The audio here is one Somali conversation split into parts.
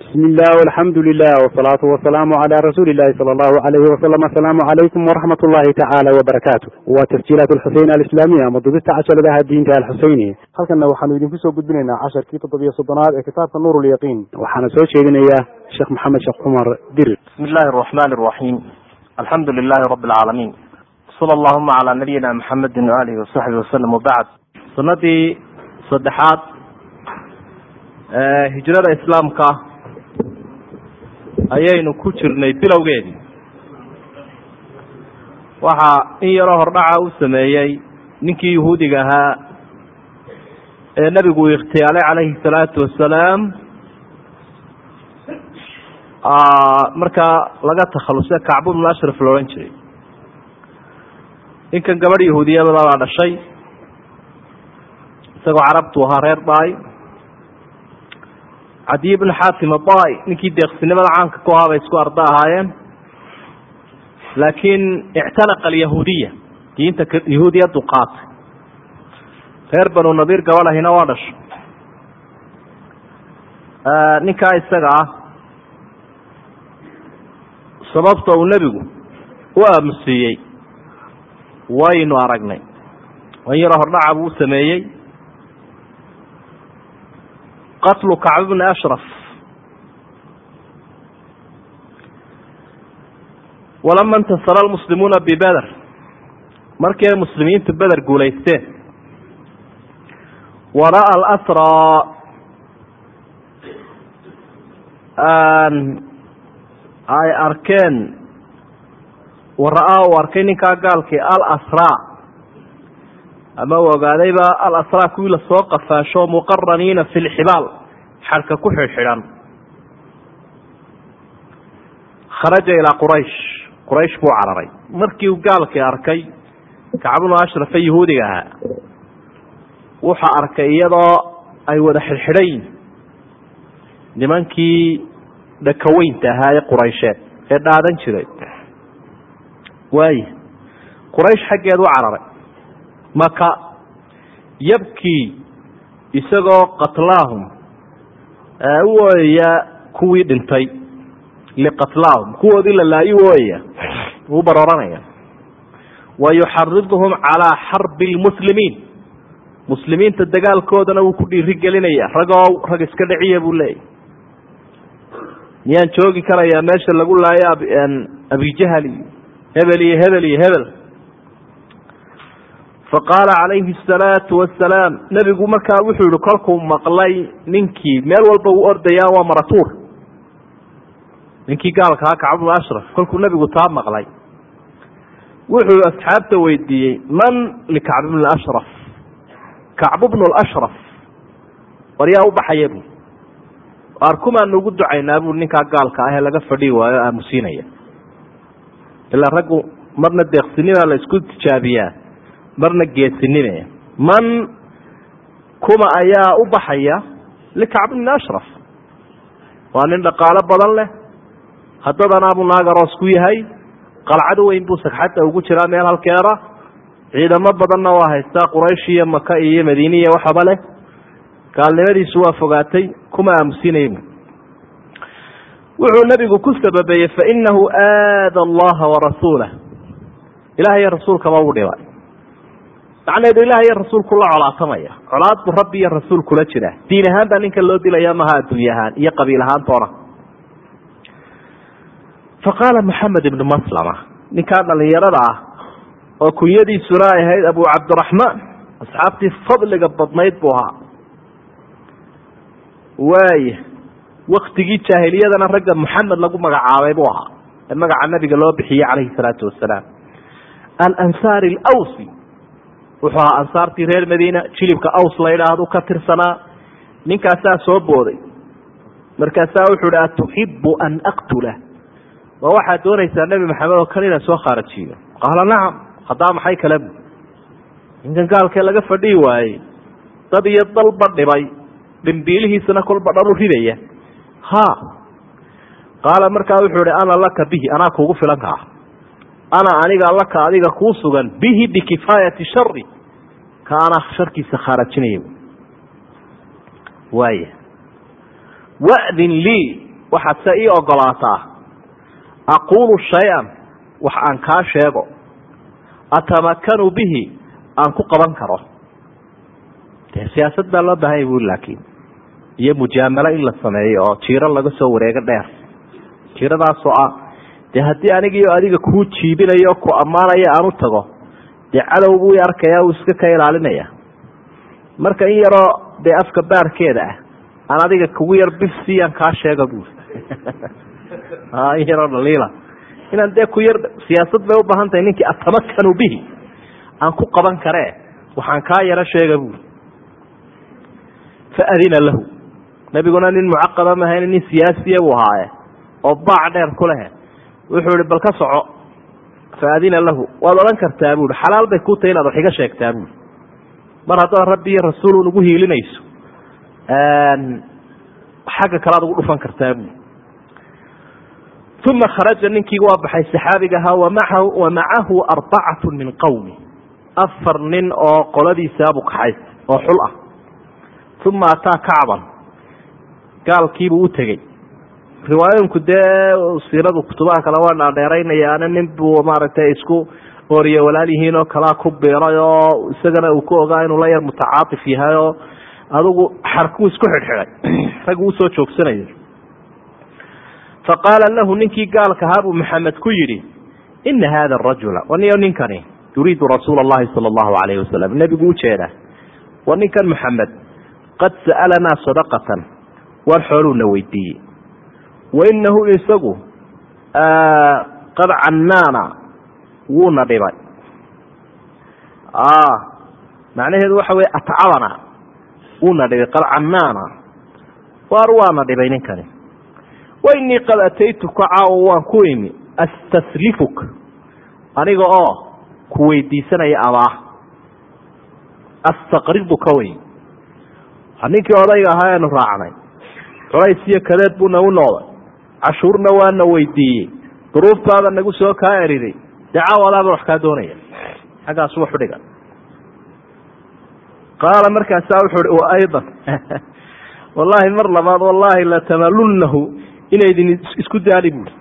bismi illah alxamdu lilah wsalaatu wasalaamu cala rasuuli illahi sala allahu alayhi wasalam asalaamu calaykum waraxmat ullahi tacaala wabarakaatu waa tasjiilaat alxuseyn alislaamiya ama dubista casharadaha diinta alxuseyni halkanna waxaanu idinku soo gudbinaynaa casharkii toddobiyo soddonaad ee kitaabka nuur lyaqiin waxaana soo jeedinaya sheekh maxamed sheekh cumar dirir bismi illahi araxman araxiim alxamdu lilahi rabi alcaalamiin sala allahuma calaa nabiyina maxamedin waalihi wasaxbi wasalam wabacd sanadii saddexaad hijrada islaamka ayaynu ku jirnay bilowgeedii waxaa in yaroo hordhaca u sameeyey ninkii yahuudiga ahaa ee nebigu ikhtiyaalay calayhi salaatu wasalaam markaa laga takhalusay kacbu bnu ashraf la odhan jiray. Ninkan gabadh yahuudiyadada baa dhashay isagoo carabtu ahaa reer daay cadiy bnu xaatim abai ninkii deeqsinimada caanka ku ahaa bay isku arda ahaayeen. Laakiin ictanaqa alyahuudiya diinta yahuudiyadu qaatay. Reer banu nadiir gabadhahina waa dhasho ninkaa isaga ah sababta uu nebigu u aamusiiyey waynu aragnay. Wan yaroo hordhaca buu u sameeyey qatlu kacb bni ashraf walama intasara almuslimuuna bibeder markii ay muslimiintu beder guulaysteen wara-a alasraa ay arkeen wara-a uu arkay ninkaa gaalkii alasraa ama u ogaadayba alasraa kuwii la soo qafaasho muqaraniina fi lxibaal xarka ku xidhxidhan. Kharaja ilaa quraysh. Quraysh buu cararay. Markii uu gaalkii arkay kacbunu ashrafe yahuudiga ahaa wuxuu arkay iyadoo ay wada xidhxidhan yihiin nimankii dhakaweynta ahaa ee quraysheed ee dhaadan jiray. Waaya quraysh xaggeed u cararay maka yabkii isagoo qatlaahum u ooyaya kuwii dhintay liqatlaahum kuwoodii la laayi ooyaya wuu barooranaya wa yuxariduhum calaa xarbi lmuslimiin muslimiinta dagaalkoodana wuu ku dhiiri gelinaya ragoo rag iska dhiciya buu leeyahy miyaan joogi karayaa meesha lagu laayo abijahal iyo hebel iyo hebel iyo hebel faqaala calayhi asalaatu wasalaam nebigu markaa wuxuu yihi kolkuu maqlay ninkii meel walba uu ordayaa waa maratuur. Ninkii gaalkaa kacb bnu ashraf kolkuu nebigu taa maqlay. Wuxuu asxaabta weydiiyey man likacb bn ashraf? Kacbu bnu lashraf war yaa u baxaya bu arkumaanu ugu ducaynaa buu ninkaa gaalka ah ee laga fadhii waayo aamusiinaya ilaa raggu marna deeqsinimaa la isku tijaabiyaa marna geesinime. Man kuma ayaa u baxaya likacb bni ashraf. Waa nin dhaqaalo badan leh. Haddadanaabuu naagaroos ku yahay. Qalcad weyn buu sagxadda ugu jiraa meel halkeeda ciidamo badanna waa haystaa quraysh iyo maka iyo madiine iyo waxaba leh. Gaalnimadiisu waa fogaatay kuma aamusinay wuxuu nabigu ku sababeeyey fainahu aada allaha warasuulah ilaah iyo rasuulkaba u dhibay macneedu ilaah iyo rasuulku la colaatamaya colaad buu rabbi iyo rasuul kula jira. Diin ahaan baa ninka loo dilaya maha adduunye ahaan iyo qabiil ahaantoona faqaala maxamed ibnu maslama ninkaa dhalinyarada ah oo kunyadiisuna ay ahayd abu cabdiraxmaan asxaabtii fadliga badnayd buu ahaa. Waaya waktigii jaahiliyadana ragga maxamed lagu magacaabay buu ahaa ee magaca nabiga loo bixiyey calayhi salaatu wasalaam alansaari alawsi wuxuu ahaa ansaartii reer madiina jilibka aws la yidhaahdu ka tirsanaa. Ninkaasaa soo booday. Markaasaa wuxuu hi atuxibu an aqtula. Ma waxaad doonaysaa nebi maxamed oo kan inaan soo khaarajiyo qaala nacam haddaa maxay kale? Bu ninkan gaalkee laga fadhihi waayey dad iyo dalba dhibay. Dhimbiilihiisana kolba dhan u ridaya. Ha qaala markaa wuxuu ihi ana laka bihi anaa kuugu filan kaa ana aniga laka adiga kuu sugan. Bihi bikifaayati shari ka anaa sharkiisa khaarajinaya waaya wadin lii waxaad se ii ogolaataa. Aquulu shay-an wax aan kaa sheego. Atamakanu bihi aan ku qaban karo. Dee siyaasad baa loo baahanya bui laakiin. Iyo mujaamalo in la sameeyo oo jiiro laga soo wareego dheer. Jiiradaasoo ah dee haddii anigiio adiga kuu jiibinayo ku ammaanaya aan u tago dee cadow buu arkaya uu iska ka ilaalinaya marka in yaroo dee afka baarkeeda ah aan adiga kugu yar bifsiyaan kaa sheega buuri in yaroo dhaliila. Inaan dee ku yar siyaasad bay ubaahan tahay ninkii atamakanu bihi. Aan ku qaban karee waxaan kaa yaro sheega buuri faadina lahu. Nabiguna nin mucaqaba mahayn nin siyaasiya buu ahaaye oo baac dheer ku lehe. Wuxuu ihi bal ka soco faadina lahu waad odhan kartaa buui xalaal bay ku tahay inaad wax iga sheegtaa buui mar haddaad rabbi iyo rasuul ugu hiilinayso xagga kale ad ugu dhufan kartaa buui uma kharaja ninkii waa baxay saxaabiga ahaa wa macahu arbacatu min qowmi afar nin oo qoladiisaabu kaxays oo xul ah uma ataa kacban gaalkiibuu u tegey riwaayooyinku dee siiradu kutubaha kale waa dhaadheeraynayaana nin buu maaragtay isku oriye walaal yihiin oo kalaa ku biiray oo isagana uu ku ogaa inuu la yar mutacaatif yahay oo adigu xarkuu isku xidhxidhay. Raggu u soo joogsanayay. Faqaala lahu ninkii gaalka ahaa buu maxamed ku yidhi ina hada arajula waniyo ninkani yuriidu rasuula allahi sala allahu alayhi wasalam nebigu ujeeda wa ninkan maxamed qad sa'alanaa sadaqatan war xooluuna weydiiyey wa inahu isagu qad cannaana wuuna dhibay macnaheedu waxa weye atcabana wuuna dhibay qad cannaana waar waana dhibay ninkani wa inii qad ataytuka caawa waan ku imi astaslifuk aniga oo ku weydiisanaya amaah astaqriduka wey ninkii odayga ahaa eanu raacnay culays iyo kadeed buu nagu noqday cashuurna waana weydiiyey. Duruuftaada nagu soo kaa eriday dee wax kaa doonaya. Xaggaas wax udhiga qaala markaasaa wuxuu i aydan? Wallaahi mar labaad wallaahi latamalunnahu inaydin isku daali buuri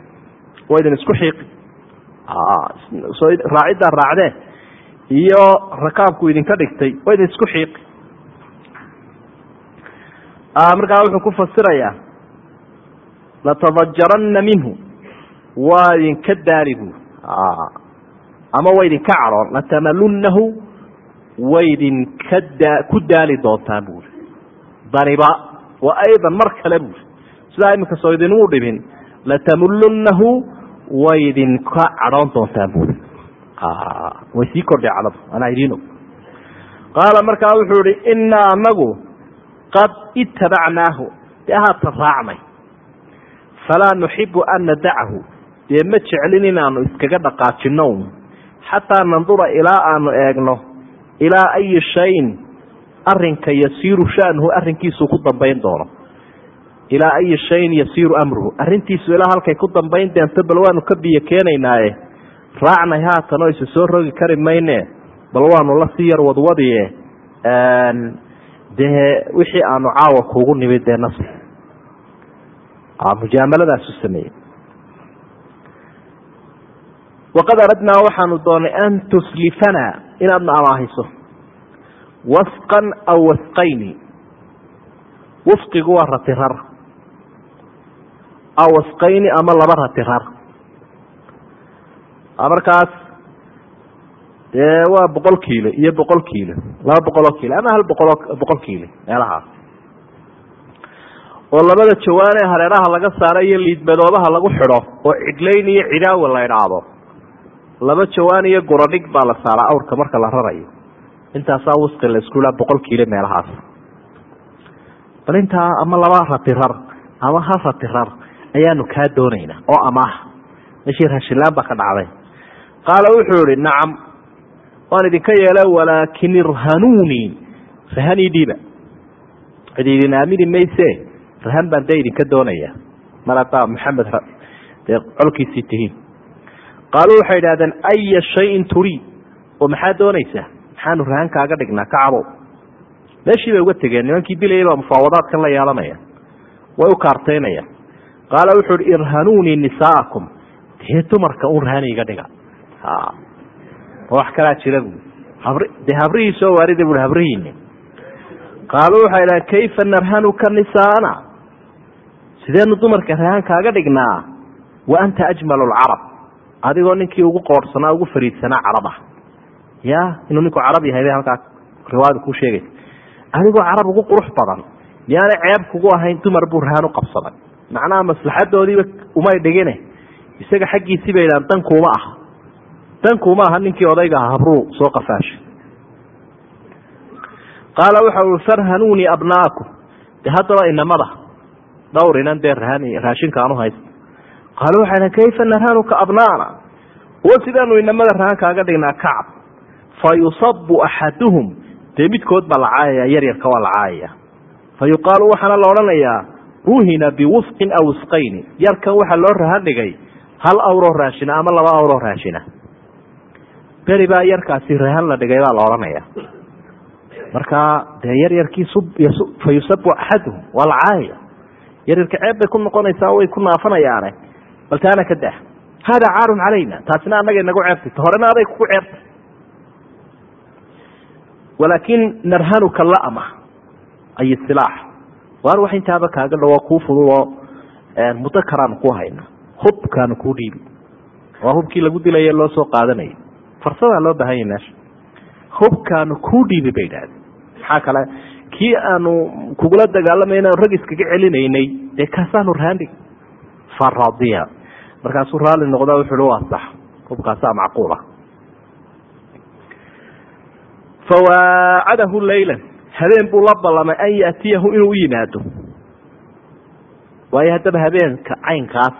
waa idin isku xiiqi raaciddaa raacdee iyo rakaabku idinka dhigtay. Waa idin isku xiiqi markaa wuxuu ku fasirayaa latadajaranna minhu waa idinka daali buuri ama waa idinka cadhoon latamalunnahu way idinka daa ku daali doontaan buuri daniba wa aydan mar kale buuri sidaa iminka soo idinmu dhibin latamulunnahu way idinka cadhoon doontaan buuri way sii kordhay cadhadu anaa idiin qaala markaa wuxuu ihi innaa anagu qad itabacnaahu dee haatan raacnay falaa nuxibu an nadacahu dee ma jeclin inaanu iskaga dhaqaajino un xataa nandura ilaa aanu eegno ilaa ayi shayin arinka yasiiru shanuhu arrinkiisuu ku dambayn doono. Ilaa ayi shayin yasiiru amruhu. Arrintiisu ilaa halkay ku dambayn deento bal waanu ka biyo keenaynaaye. Raacnay haatan oo isa soo rogi kari mayne bal waanu la sii yar wadwadiye dee wixii aanu caawa kuugu nimid dee nas mujaamaladaas u sameeyey waqad aradnaa waxaanu doonay an tuslifana inaadna amaahiso wasqan aw wasqayni wafqigu waa ratirar aw wasqayni ama laba ratirar markaas dee waa boqol kiilo iyo boqol kiilo laba boqoloo kiilo ama hal boqoloo boqol kiilo meelahaas oo labada jawaanee hareeraha laga saaro iyo liidmadoobaha lagu xidho oo cidlayn iyo cidaawa la idhaahdo laba jawaan iyo guradhig baa la saaraa awrka marka la rarayo. Intaasaa wasqi la isku ilaa boqol kiilo meelahaas. Bal intaa ama laba ratirar ama hal ratirar ayaanu kaa doonaynaa oo amaah meshii raashinlaan baa ka dhacday. Qaala wuxuu ihi nacam waan idinka yeela walaakin irhanuunii rahanii dhiiba cid aamini mayse rahan baan dee idinka doonaya. Mar haddaa maxamed dee colkiisii tihiin. Qaaluu waxay idhahdeen aya shayin turiid oo maxaa doonaysaa maxaanu rahan kaaga dhignaa kacabow meeshii bay uga tegeen nimankii dilayay baa mufaawadaadkan la yeelanaya way u kaartaynayaan. Qaala wuxuu uhi irhanuunii nisaa'akum dee dumarka un rahani iga dhiga. Wax kalaa jira bu habr dee habrihii soo waarida bui habrihiini qaaluu waxay dhahan kayfa narhanuka nisaana sideenu dumarka rahan kaaga dhignaa wa anta ajmalu lcarab adigoo ninkii ugu qoorhsanaa ugu fariidsanaa carab ah. Ya inuu ninku carab yahay bay halkaa riwaayada kuu sheegaysa adigoo carab ugu qurux badan miyaanay ceeb kugu ahayn dumar buu rahan u qabsaday. Macnaha maslaxadoodiiba umay dhigine. Isaga xaggiisii bay dhahan dankuuma aha. Dankuuma aha ninkii odayga aha habruu soo qafaashay. Qaala waxa ui farhanuunii abnaakum. De haddaba inamada dhowr inan dee rahan raashinkaanu haysta qaalu waxay kayfa narhanuka abnaana? Wa sidaanu inamada rahan kaaga dhignaa kacab. Fa yusabu axaduhum. Dee midkood baa la yaryarka waa la caayaya fa waxaana la odhanayaa ruhina biwusqin aw wisqayni yarkan waxaa loo rahan dhigay hal awroo raashina ama laba awroo raashina. Beri baa yarkaasi rahan la dhigay baa la odhanaya markaa dee yaryarkii fa axaduhum waa la yaryarka ceeb bay ku noqonaysaa way ku naafanayaane. Bal taana ka dah hada caarun calayna. Taasina anagay nagu ceebtay. Ta horena aday kugu ceebtay. Walaakin narhanuka lama ay silaax. Waar wax intaaba kaaga dhawo kuu fududoo muddo karaanu ku hayna. Hubkaanu kuu dhiibi. Waa hubkii lagu dilaye loo soo qaadanayay. Farsadaa loo baahan yahy meesha. Hubkaanu kuu dhiibi bay idhahdeen. Maxaa kale kii aanu kugula dagaalamayna rag iskaga celinaynay dee kaasaanu raandhig faradiya markaasuu raalli noqda wuxu uhi waa sax. Hubkaasaa macquula fawaacadahu laylan. Habeen buu la ballamay an yaatiyahu inuu u yimaado. Waayo haddaba habeenka caynkaas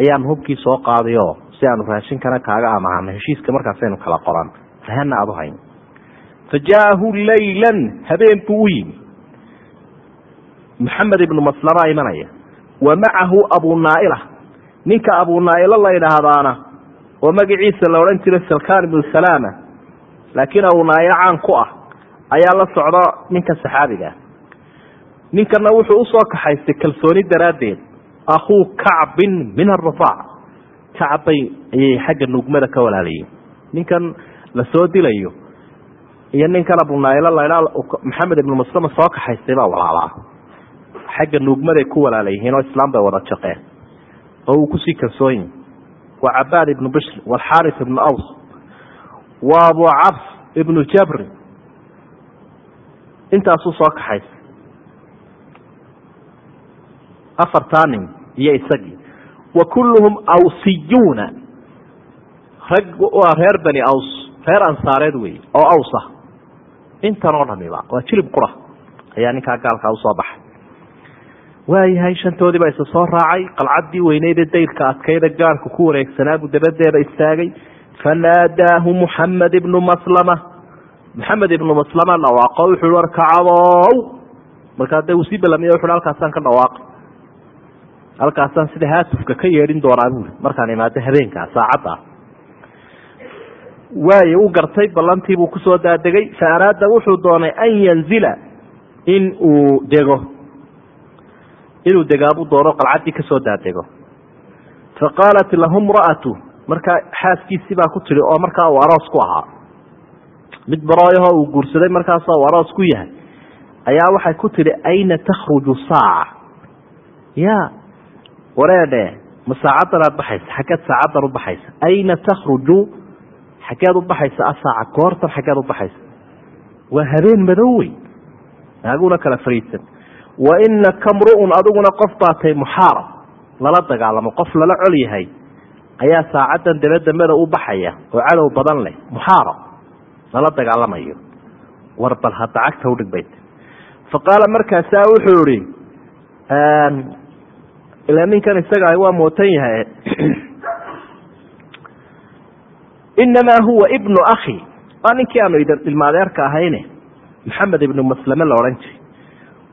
ayaanu hubkii soo qaaday oo si aanu raashinkana kaaga amahano heshiiska markaasaynu kala qoran. Rahana aad u fa jaa'ahu laylan habeen buu u yimi maxamed ibnu maslama imanaya. Wa macahu abunaaila ninka abunaailo la idhaahdaana oo magaciisa la odhan jiray salkaan ibnu salaama. Laakiin abunaailo caan ku ah ayaa la socda ninka saxaabiga ah. Ninkana wuxuu u soo kaxaystay kalsooni daraaddeed. Akhuu kacbin min arafaac kacbay ayay xagga nuugmada ka walaalayeen ninkan la soo dilayo iyo ninkan abunaailo laydhaa maxamed ibnu maslama soo kaxaystay baa walaalaa xagga nuugmaday ku walaalayihiin oo islaam bay wada jaqeen oo uu ku sii kalsoonyi waa cabaad ibnu bishr walxaaris ibnu aws waa abu cabs ibnu jabri intaasuu soo kaxaystay. Afartaa nin iyo isagii. Wa kulluhum awsiyuuna. Rag waa reer bani aws reer ansaareed wey oo aws ah intan oo dhamiba waa jilib qura ayaa ninkaa gaalkaa u soo baxay. Waayahay shantoodii baa isa soo raacay qalcaddii weyneydee dayrka adkayda gaarhku ku wareegsanaabu dabadeeda istaagay. Fanaadaahu muxamed ibnu maslama maxamed ibnu maslama dhawaaqo wuxuu war kacabow markaa uu sii balamiya wuxu halkaasaan ka dhawaaqay halkaasaan sida haatufka ka yeedhin doonaa buuri markaan imaado habeenkaa saacadda waayo u gartay ballantiibuu ku soo daadegay. Fa araada wuxuu doonay an yanzila in uu dego. Inuu degaabuu doono qalcaddii ka soo daadego. Fa qaalat lahu mra'atu markaa xaaskiisii baa ku tidhi oo markaa uu aroos ku ahaa. Mid barooyahoo uu guursaday markaasoo uu aroos ku yahay. Ayaa waxay ku tidhi ayna takhruju saaca? Ya wareedhe ma saacadan aad baxaysa xaggeed saacadan u baxaysa. Ayna takhruju xaggeed u baxaysa asaaca goortan xaggeed u baxaysa. Waa habeen madow wey naaguna kala fariidsan. Wa inaka mru'un adiguna qof baa tay muxaarab lala dagaalamo qof lala col yahay ayaa saacadan dabadambada u baxaya oo cadow badan leh muxaarab lala dagaalamayo. War bal hadda cagta udhig bayt fa qaala markaasaa wuxuu ihi ilaa ninkan isaga waa mootan yahay inamaa huwa ibnu akhi waa ninkii aanu ilmaadeerka ahayne maxamed ibnu maslame la odhan jiray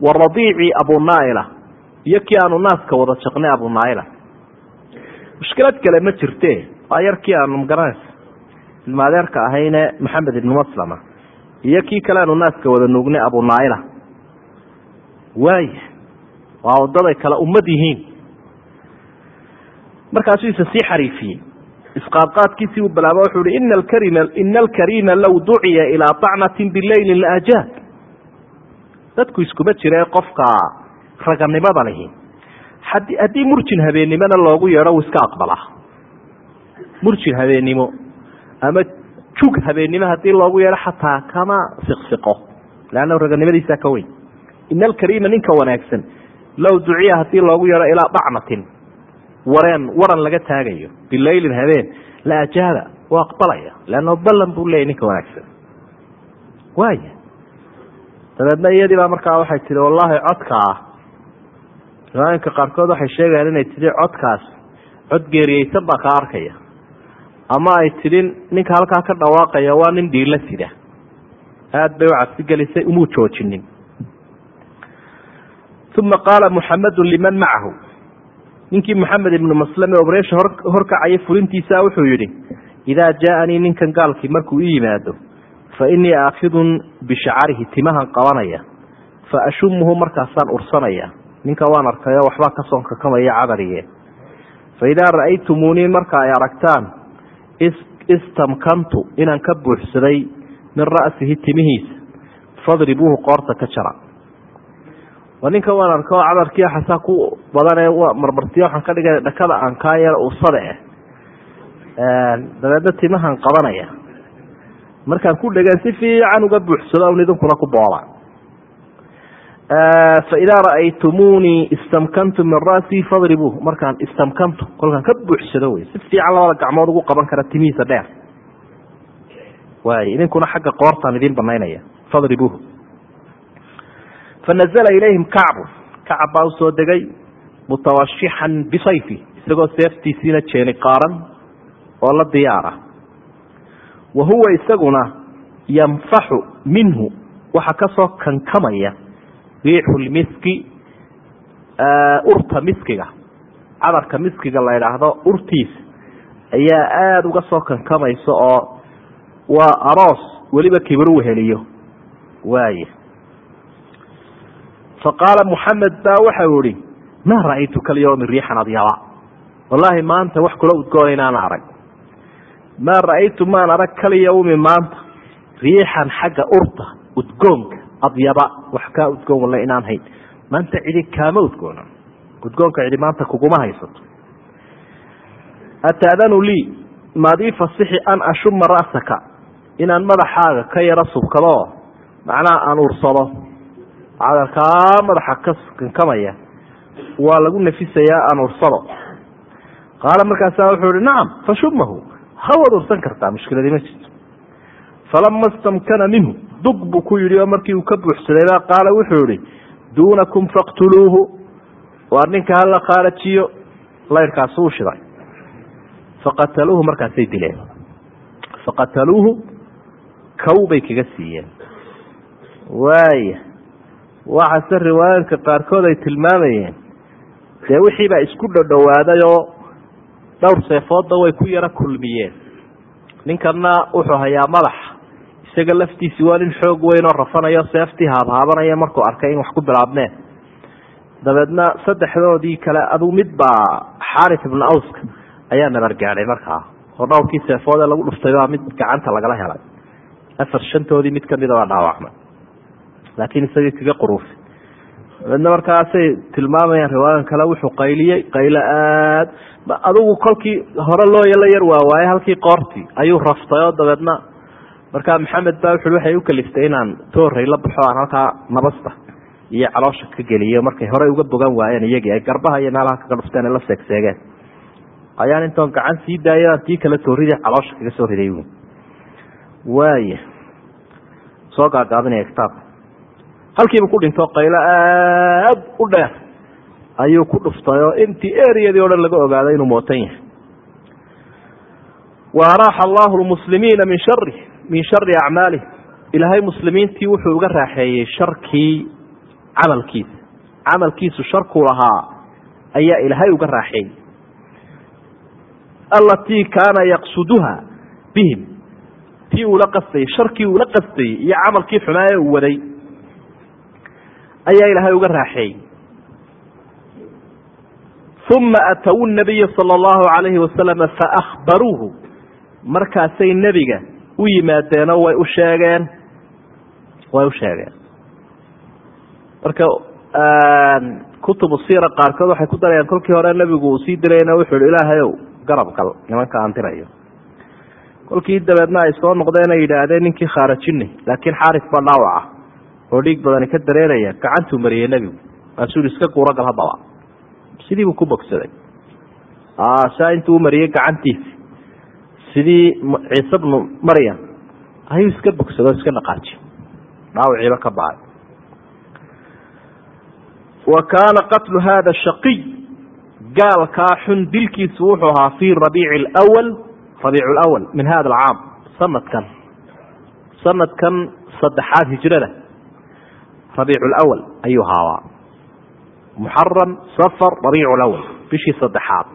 wa radiicii abunaaila iyo kii aanu naaska wada jaqnay abunaaila mushkilad kale ma jirte waa yarkii aanu magaranaysa ilmaadeerka ahayne maxamed ibnu maslama iyo kii kale aanu naaska wada nuugnay abunaaila waaya waa wadaday kale ummad yihiin markaasuu isa sii xariifiyey isqaadqaadkiisii uu bilaabo wuxuu hi ina alkarima ina alkariima low duciya ilaa dacnatin bileylin laajaab dadku iskuma jire qofka raganimada lihi haddii murjin habeennimona loogu yeedho iska aqbalaa murjin habeennimo ama jug habeennimo haddii loogu yeedho xataa kama siqsiqo leanna raganimadiisaa ka weyn. Ina alkariima ninka wanaagsan low duciya haddii loogu yeedho ilaa dacnatin wareen waran laga taagayo. Bilaylin habeen. La ajaaba u aqbalaya. Leanna ballan buu leeyay ninka wanaagsan. Waaya dabeedna iyadii baa markaa waxay tihi wallaahi codkaa riwaayinka qaarkood waxay sheegayaan inay tidhi codkaas cod geeriyeysan baa kaa arkaya. Ama ay tidhi ninka halkaa ka dhawaaqaya waa nin dhiila sida. Aada bay u cabsi gelisay umuu joojinin. Uma qaala muxamedun liman macahu ninkii moxamed ibnu maslame obreesha horkacaya fulintiisa wuxuu yidhi idaa jaaanii ninkan gaalkii markuu i yimaado fa innii aakidun bishacarihi timahan qabanaya fa ashumuhu markaasaan ursanaya. Ninka waan arkayo waxbaa ka soonkakamaya cadarige fa idaa ra'aytumuunii marka ay aragtaan istamkantu inaan ka buuxsaday min ra'sihi timihiisa fadribuuhu qoorta ka jara ninka waan arko cadarkii xasaa ku badane marmartiyo waxaan ka dhigay dhakada aan kaa yar ursade eh dabeedna timahan qabanaya. Markaan ku dhegan si fiican uga buuxsado n idinkuna ku boola. Fa idaa ra'aytumuunii istamkantu min ra'sii fadribuuh markaan istamkantu kolkaan ka buuxsado wey. Si fiican labada gacmood ugu qaban kara timihiisa dheer. Waay idinkuna xagga qoortaan idiin banaynaya fadribuuh fanazla ilayhim kacbu kacab baa u soo degay mutawashixan bisayfi isagoo seeftiisiina jeeni qaaran oo la diyaara wa huwa isaguna yanfaxu minhu waxa ka soo kankamaya riixu lmiski urta miskiga cadarka miskiga la idhaahdo urtiisa ayaa aada uga soo kankamaysa oo waa aroos weliba kibir weheliyo waay faqaala muxamed baa waxau ihi maa ra'aytu kalyawmi riixan adyaba wallaahi maanta wax kula udgoona inaan arag maa ra'aytu maan arag kalyawmi maanta riixan xagga urta udgoonka adyaba wax kaa udgoon walla inaan hayn maanta cidi kaama udgoona udgoonka cidi maanta kuguma haysato ataadanu lii maadii fasixi an ashuma ra'saka inaan madaxaaga ka yaro subkadoo macnaha aan ursado cadarkaa madaxa ka kankamaya waa lagu nafisayaa aan ursado. Qaala markaasa wuxuu ihi nacam fashumahu hawaad ursan kartaa mushkiladii ma jirto. Falama stamkana minhu dug buu ku yidhi oo markii uu ka buuxsadayba qaala wuxuu ihi duunakum faqtuluuhu. Waar ninka hala khaarajiyo layrkaasi uu shiday. Faqataluuhu markaasay dileen. Faqataluuhu kow bay kaga siiyeen. Waaya waxaase riwaayadka qaarkood ay tilmaamayeen. Dee wixiibaa isku dhodhowaaday oo dhowr seefoodda way ku yaro kulmiyeen. Ninkanna wuxuu hayaa madaxa isaga laftiisi waa nin xoog weyn oo rafanayo seeftii haabhaabanaya markuu arkay in wax ku bilaabmeen. Dabeedna saddexdoodii kale aduu mid baa xaarif ibnu awska ayaa nabar gaadhay markaa oo dhowrkii seefoodee lagu dhuftay baa mid gacanta lagala helay. Afar shantoodii mid kamida baa dhaawacmay laakiin isagii kaga quruufay dabeedna markaasay tilmaamayaan riwaayan kale wuxuu qayliyey qaylo aad. Adigu kolkii hore loo la yar waawaaye halkii qoortii ayuu raftay oo dabeedna markaa maxamed baa wuxu waxay u kaliftay inaan tooray la baxo aan halkaa nabasta iyo caloosha ka geliyo markay horey uga bogan waayeen iyagii ay garbaha iyo meelaha kaga dhufteen ay la seegseegeen. Ayaan intoon gacan sii daayaan tii kale tooridii caloosha kaga soo riday. Waaya soo gaagaabinaya kitaabka halkiiba ku dhinto qaylo aad u dheer ayuu ku dhuftay oo intii eriyadii o dhan laga ogaaday inuu mootan yahay. Wa araaxa allahu lmuslimiina min shari min shari acmaalih ilaahay muslimiintii wuxuu uga raaxeeyey sharkii camalkiisa. Camalkiisu sharkuu lahaa ayaa ilaahay uga raaxeeyey. Alatii kaana yaqsuduha bihim tii uula qastayey sharkii uula qastayey iyo camalkii xumaa ee uu waday ayaa ilaahay uga raaxeeyey uma atawu nabiya sala allahu calayhi wasalama faahbaruuhu markaasay nebiga u yimaadeenoo way u sheegeen. Way u sheegeen. Marka kutubu siira qaarkood waxay ku darayaan kolkii hore nebigu uu sii dirayna wuxuu ihi ilaahayow garab gal nimanka aan dirayo. Kolkii dabeedna ay soo noqdeen ay yidhaahdeen ninkii khaarajini laakiin xaaris baa dhaawaca oo dhiig badani ka dareeraya gacantuu mariyey nebigu. Maasuu iska guuragal haddaba sidii buu ku bogsaday. Saa intuu umariyey gacantiisi sidii ciise bnu maryam ayuu iska bogsado o iska dhaqaajiy dhaawiciiba ka bacay wa kaana qatlu hada shaqiy. Gaalkaa xun dilkiisu wuxuu ahaa fii rabiici lwal rabiic lwal min hada alcaam sanadkan. Sanadkan saddexaad hijrada rabiic lwal ayuu haabaa muxaram safar rabiic lwal bishii saddexaad.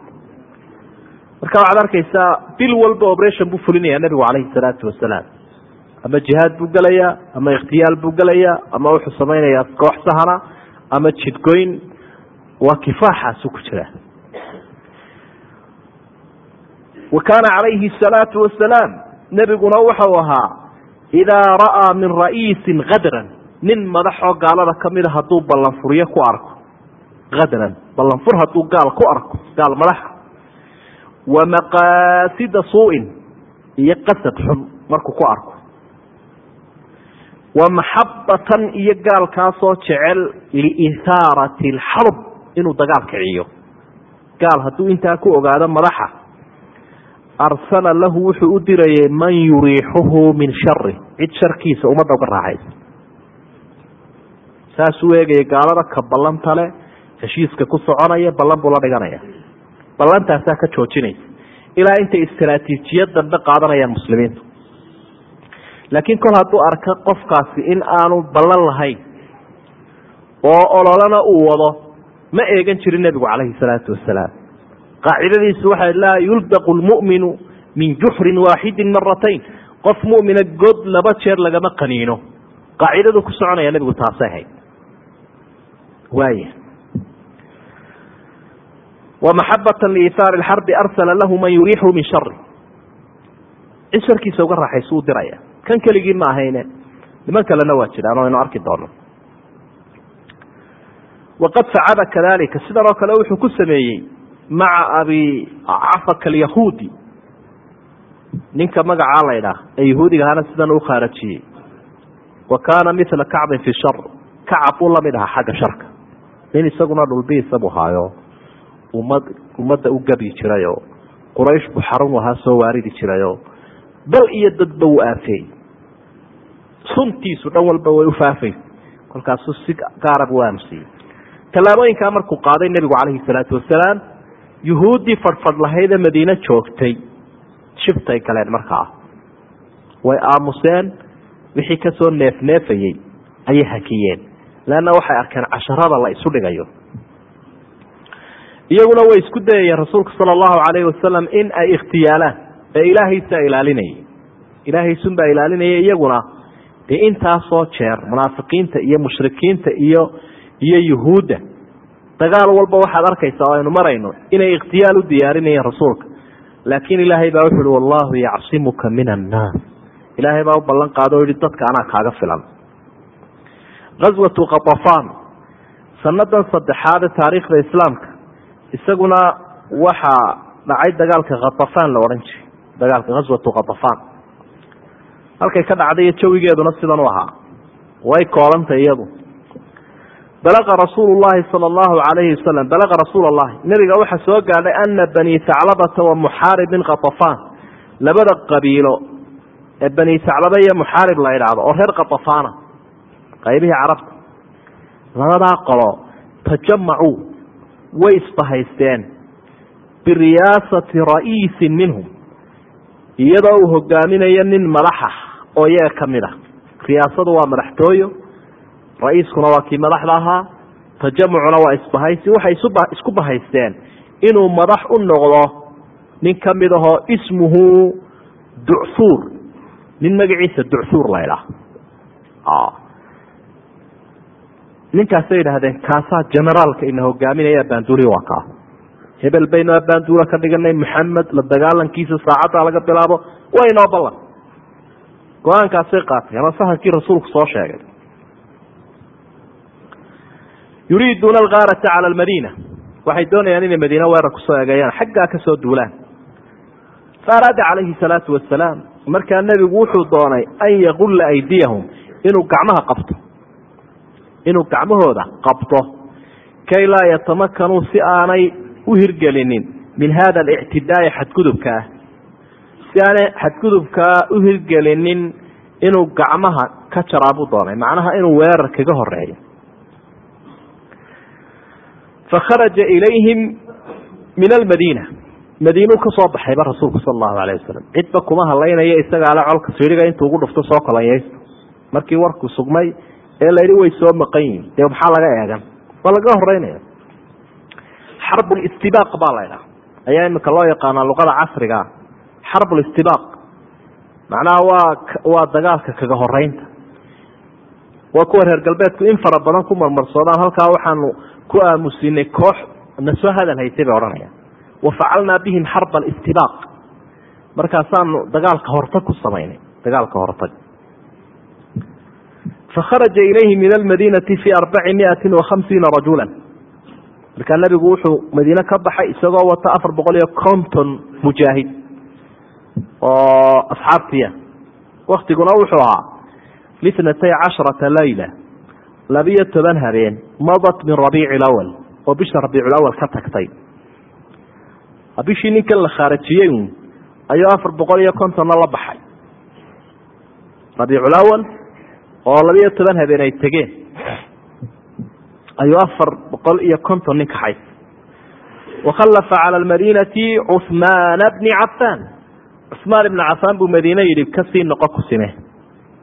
Marka waxaad arkaysaa bil walba operation buu fulinaya nebigu calayhi salaatu wasalaam. Ama jihaad buu gelayaa ama ikhtiyaal buu gelayaa ama wuxuu samaynayaa koox sahana ama jidgoyn waa kifaaxaasu ku jira. Wa kaana calayhi asalaatu wasalaam nebiguna waxau ahaa idaa ra'aa min ra'iisin kadran nin madaxoo gaalada kamida hadduu ballanfuryo ku arko. Kadran ballanfur hadduu gaal ku arko gaal madaxa wa maqaasida suu'in iyo qasad xun markuu ku arko. Wa maxabatan iyo gaalkaasoo jecel liithaarati alxarb inuu dagaal kiciyo. Gaal hadduu intaa ku ogaado madaxa arsala lahu wuxuu u dirayay man yuriixuhu min shari cid sharkiisa ummadda uga raaxaysa saasuu eegaya gaalada ka ballanta le heshiiska ku soconaya ballan buu la dhiganaya. Ballantaasaa ka joojinaysa. Ilaa intay istaraatiijiyad dambe qaadanayaan muslimiintu laakiin kol hadduu arka qofkaasi in aanu ballan lahayn oo ololana uu wado ma eegan jirin nebigu calayhi salaatu wasalaam. Qaacidadiisu waxay laa yuldaqu lmu'minu min juxrin waaxidin maratayn qof mu'mina god laba jeer lagama qaniino. Qaacidadu ku soconaya nebigu taasay hayd waaya wamaxabata liihaari lxarbi arsala lahu man yuriixu min shari cid sharkiisa uga raaxaysu u diraya. Kan keligii ma ahayne niman kalena waa jiraan oo aynu arki doono. Waqad facala kadalika sidan oo kale wuxuu ku sameeyey maca abi cafak alyahuudi. Ninka magacaa la ydhaah ee yahuudiga ahana sidan u khaarajiyey. Wa kaana mila kacbin fi shar kacab uu la mid ahaa xagga sharka nin isaguna dhulbiisa buu haayo ummad ummadda u gabi jirayoo quraysh buu xarun ahaa soo waaridi jirayoo dal iyo dadba wuu aafeeyey suntiisu dhan walba way ufaafaysa kolkaasuu si gaara buu aamusiyey tallaabooyinkaa markuu qaaday nebigu calayhi salaatu wasalaam yuhuuddii fadhfadh lahaydee madiine joogtay shiftay galeen markaa. Way aamuseen wixii ka soo neefneefayey ayay hakiyeen leanna waxay arkeen casharada la isu dhigayo iyaguna way isku dayayeen rasuulka sala allahu calayhi wasalam in ay ikhtiyaalaan ee ilaahaysaa ilaalinayay ilaahaysunbaa ilaalinaya iyaguna dee intaasoo jeer munaafiqiinta iyo mushrikiinta iyo iyo yuhuudda dagaal walba waxaad arkaysaa oo aynu marayno inay ikhtiyaal u diyaarinayeen rasuulka laakiin ilaahay baa wuxu uhi wallahu yacsimuka min annaas ilaahay baa u ballan qaado o yihi dadka anaa kaaga filan ghaswatu khatafaan sanadan saddexaade taariikhda islaamka. Isaguna waxaa dhacay dagaalka khatafaan la odhan jiray dagaalka ghaswatu khatafaan halkay ka dhacday jawigeeduna sidan u ahaa. Way koolantay iyadu. Balaqa rasuulu llahi sala allahu calayhi wasalam balaqa rasuul allahi nebiga waxaa soo gaadhay ana bani saclabata wa muxaarib min khatafaan labada qabiilo ee bani saclaba iyo muxaarib la idhaahdo oo reer khatafaana qaybihii carabta labadaa qolo tajamacuu way isbahaysteen. Biriyaasati ra'iisin minhum iyadoo uu hogaaminayo nin madaxa oo iyaga ka mid a riyaasadu waa madaxtooyo ra'iiskuna waa kii madaxda ahaa tajamucuna waa isbahaysi waxay isku bahaysteen inuu madax u noqdo nin ka mid ahoo ismuhu ducthuur nin magaciisa ducthuur la ydhaah ninkaasay yidhaahdeen kaasaa generaalka ina hogaaminaya baanduuli waa kaa hebel baynu abaanduula ka dhiganay maxamed la dagaalankiisa saacaddaa laga bilaabo waa inoo ballan. Go'aankaasay qaatay ama saharkii rasuulku soo sheegay. Yuriiduuna algaarata cala almadiina. Waxay doonayaan inay madiine weerar ku soo egeeyaan xaggaa ka soo duulaan. Fa araada calayhi salaatu wasalaam markaa nebigu wuxuu doonay an yaqulla aydiyahum inuu gacmaha qabto inuu gacmahooda qabto. Kay laa yatamakanuu si aanay u hirgelinin min hada alictidaai xadgudubka. Ah si aanay xadgudubkaa u hirgelinin inuu gacmaha ka jaraa buu doonay macnaha inuu weerar kaga horeeyo fakharaja ilayhim min almadiina. Madiinuu ka soo baxayba rasuulku sala allahu alayh wasalam cidba kuma hadlaynaya isagaale colka siiriga intuu ugu dhufto soo kolanyaysto markii warku sugmay ee layidhi way soo maqan yihiin dee maxaa laga eegan waa laga horeynaya xarbulistibaaq baa la ydhaha ayaa imika loo yaqaanaa luqada casriga xarbulistibaaq macnaha waa waa dagaalka kaga horeynta waa kuwa reer galbeedku in fara badan ku marmarsoodaan halkaa waxaanu ku aamusinay koox na soo hadal haysay bay odhanaya wa facalnaa bihim xarba alistibaaq markaasaanu dagaalka hortag ku samaynay. Dagaalka hortag fakharaja ilayhi min almadiinati fi arbaci miati wa khamsiina rajula markaa nebigu wuxuu madiine ka baxay isagoo wata afar boqol iyo konton mujaahid oo asxaabtiya waktiguna wuxuu ahaa litnatay casharata layla labiyo toban habeen madat min rabiici lawal oo bisha rabiiculawal ka tagtay bishii ninkan la khaarajiyey ayuu afar boqol iyo kontonna la baxay rabiiculawal oo labiyo toban habeen ay tegeen. Ayuu afar boqol iyo konton nin kaxay wakhallafa cala almadiinati cuhmaana bni cafaan. Cuhmaan ibni cafaan buu madiine yidhi ka sii noqo ku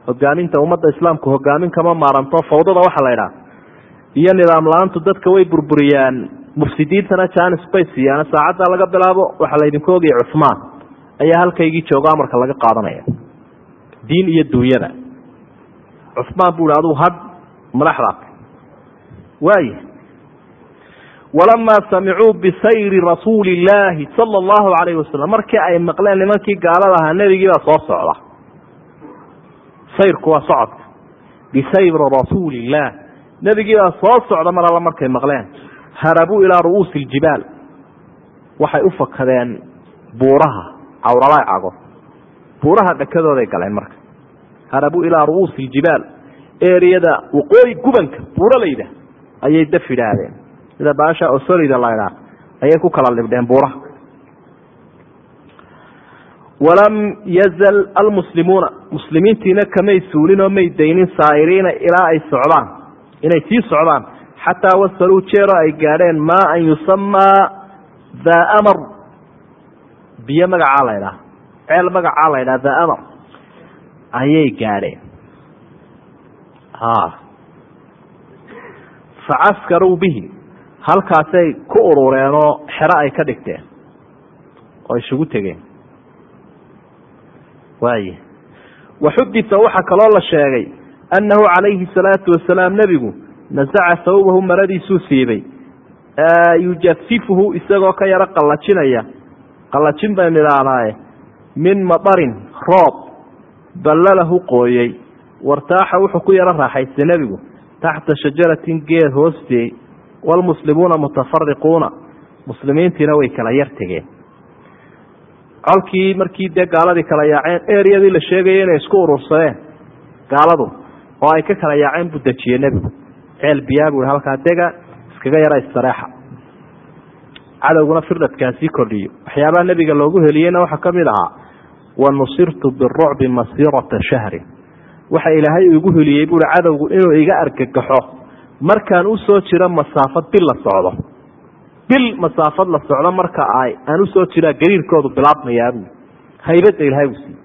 hogaaminta ummadda islaamku hogaamin kama maaranto fawdada waxaa la ydhaha iyo nidaam la'aantu dadka way burburiyaan. Mufsidiintana janis bay siiyaan saacadda laga bilaabo waxaa laydinku ogaya cuhmaan ayaa halkaygii joogo amarka laga qaadanaya. Diin iyo duunyada cuhmaan buu hi aduu hadh madaxdaas waay walamaa samicuu bisayri rasuuli illaahi sala allahu calayhi wasalam markii ay maqleen nimankii gaalada ahaa nebigii baa soo socda. Sayrku waa socodka. Bisayri rasuuli illaah nebigii baa soo socda mar alla markay maqleen. Harabuu ilaa ru'uusi iljibaal waxay u fakadeen buuraha cawrala cago. Buuraha dhakadooday galeen marka harabuu ilaa ru'uusi iljibaal eriyada waqooyi gubanka buuralayda ayay daf idhaahdeen sida baasha osolida la ydhaa ayay ku kala libdheen buuraha. Walam yazal almuslimuuna muslimiintiina kamay suulin oo may daynin saa'iriina ilaa ay socdaan inay sii socdaan. Xataa wasaluu jeero ay gaadheen maa an yusamaa daa amar. Biyo magacaa la ydhaha ceel magacaa la ydhaha daa amar ayay gaadheen facaskaruu bihi. Halkaasay ku urureenoo xero ay ka dhigteen. Oo isugu tegeen. Waay waxudita waxaa kaloo la sheegay annahu calayhi salaatu wasalaam nebigu nasaca sawbahu maradiisuu siibay. Yujafifuhu isagoo ka yaro qallajinaya. Qallajin baynu idhaahnaaye min madarin roob ballalahu qooyey wartaaxa wuxuu ku yaro raaxaystay nebigu. Taxta shajaratin geed hoostee waalmuslimuuna mutafariquuna muslimiintiina way kala yar tegeen. Colkii markii dee gaaladii kala yaaceen eryadii la sheegaya inay isku urursadeen. Gaaladu oo ay ka kala yaaceen buu dejiyey nebigu. Ceel biyaa buu halkaa dega iskaga yara istareexa. Cadowguna firdhadkaasii kordhiyo. Waxyaabaha nebiga loogu heliyeyna waxaa ka mid ahaa wa nusirtu birucbi masiirata shahrin waxa ilaahay igu heliyey buui cadowgu inuu iga argagaxo markaan u soo jiro masaafad bil la socdo. Bil masaafad la socdo marka aan u soo jiraa gariirkoodu bilaabmayaabu haybadda ilahay uu siiyey.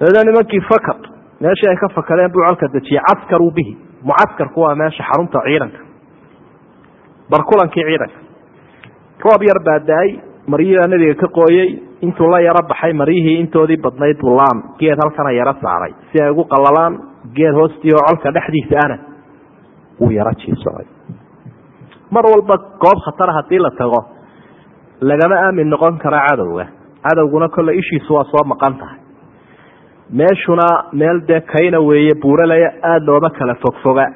Dabeedna nimankii fakad meeshii ay ka fakadeen buu colka dejiyey. Caskaruu bihi. Mucaskarku waa meesha xarunta ciidanka. Barkulankii ciidanka. Roob yar baa da'ay maryidaa nebiga ka qooyey intuu la yaro baxay maryihii intoodii badnayd buu laam geed halkana yaro saaray. Si ay ugu qallalaan geed hoostii oo colka dhexdiisa ana wuu yaro jiisocay mar walba goob khatara haddii la tago lagama aamin noqon kara cadowga. Cadowguna kolle ishiisu waa soo maqan tahay. Meeshuna meel dee kayna weeye buuralaya aada looma kala fogfoga.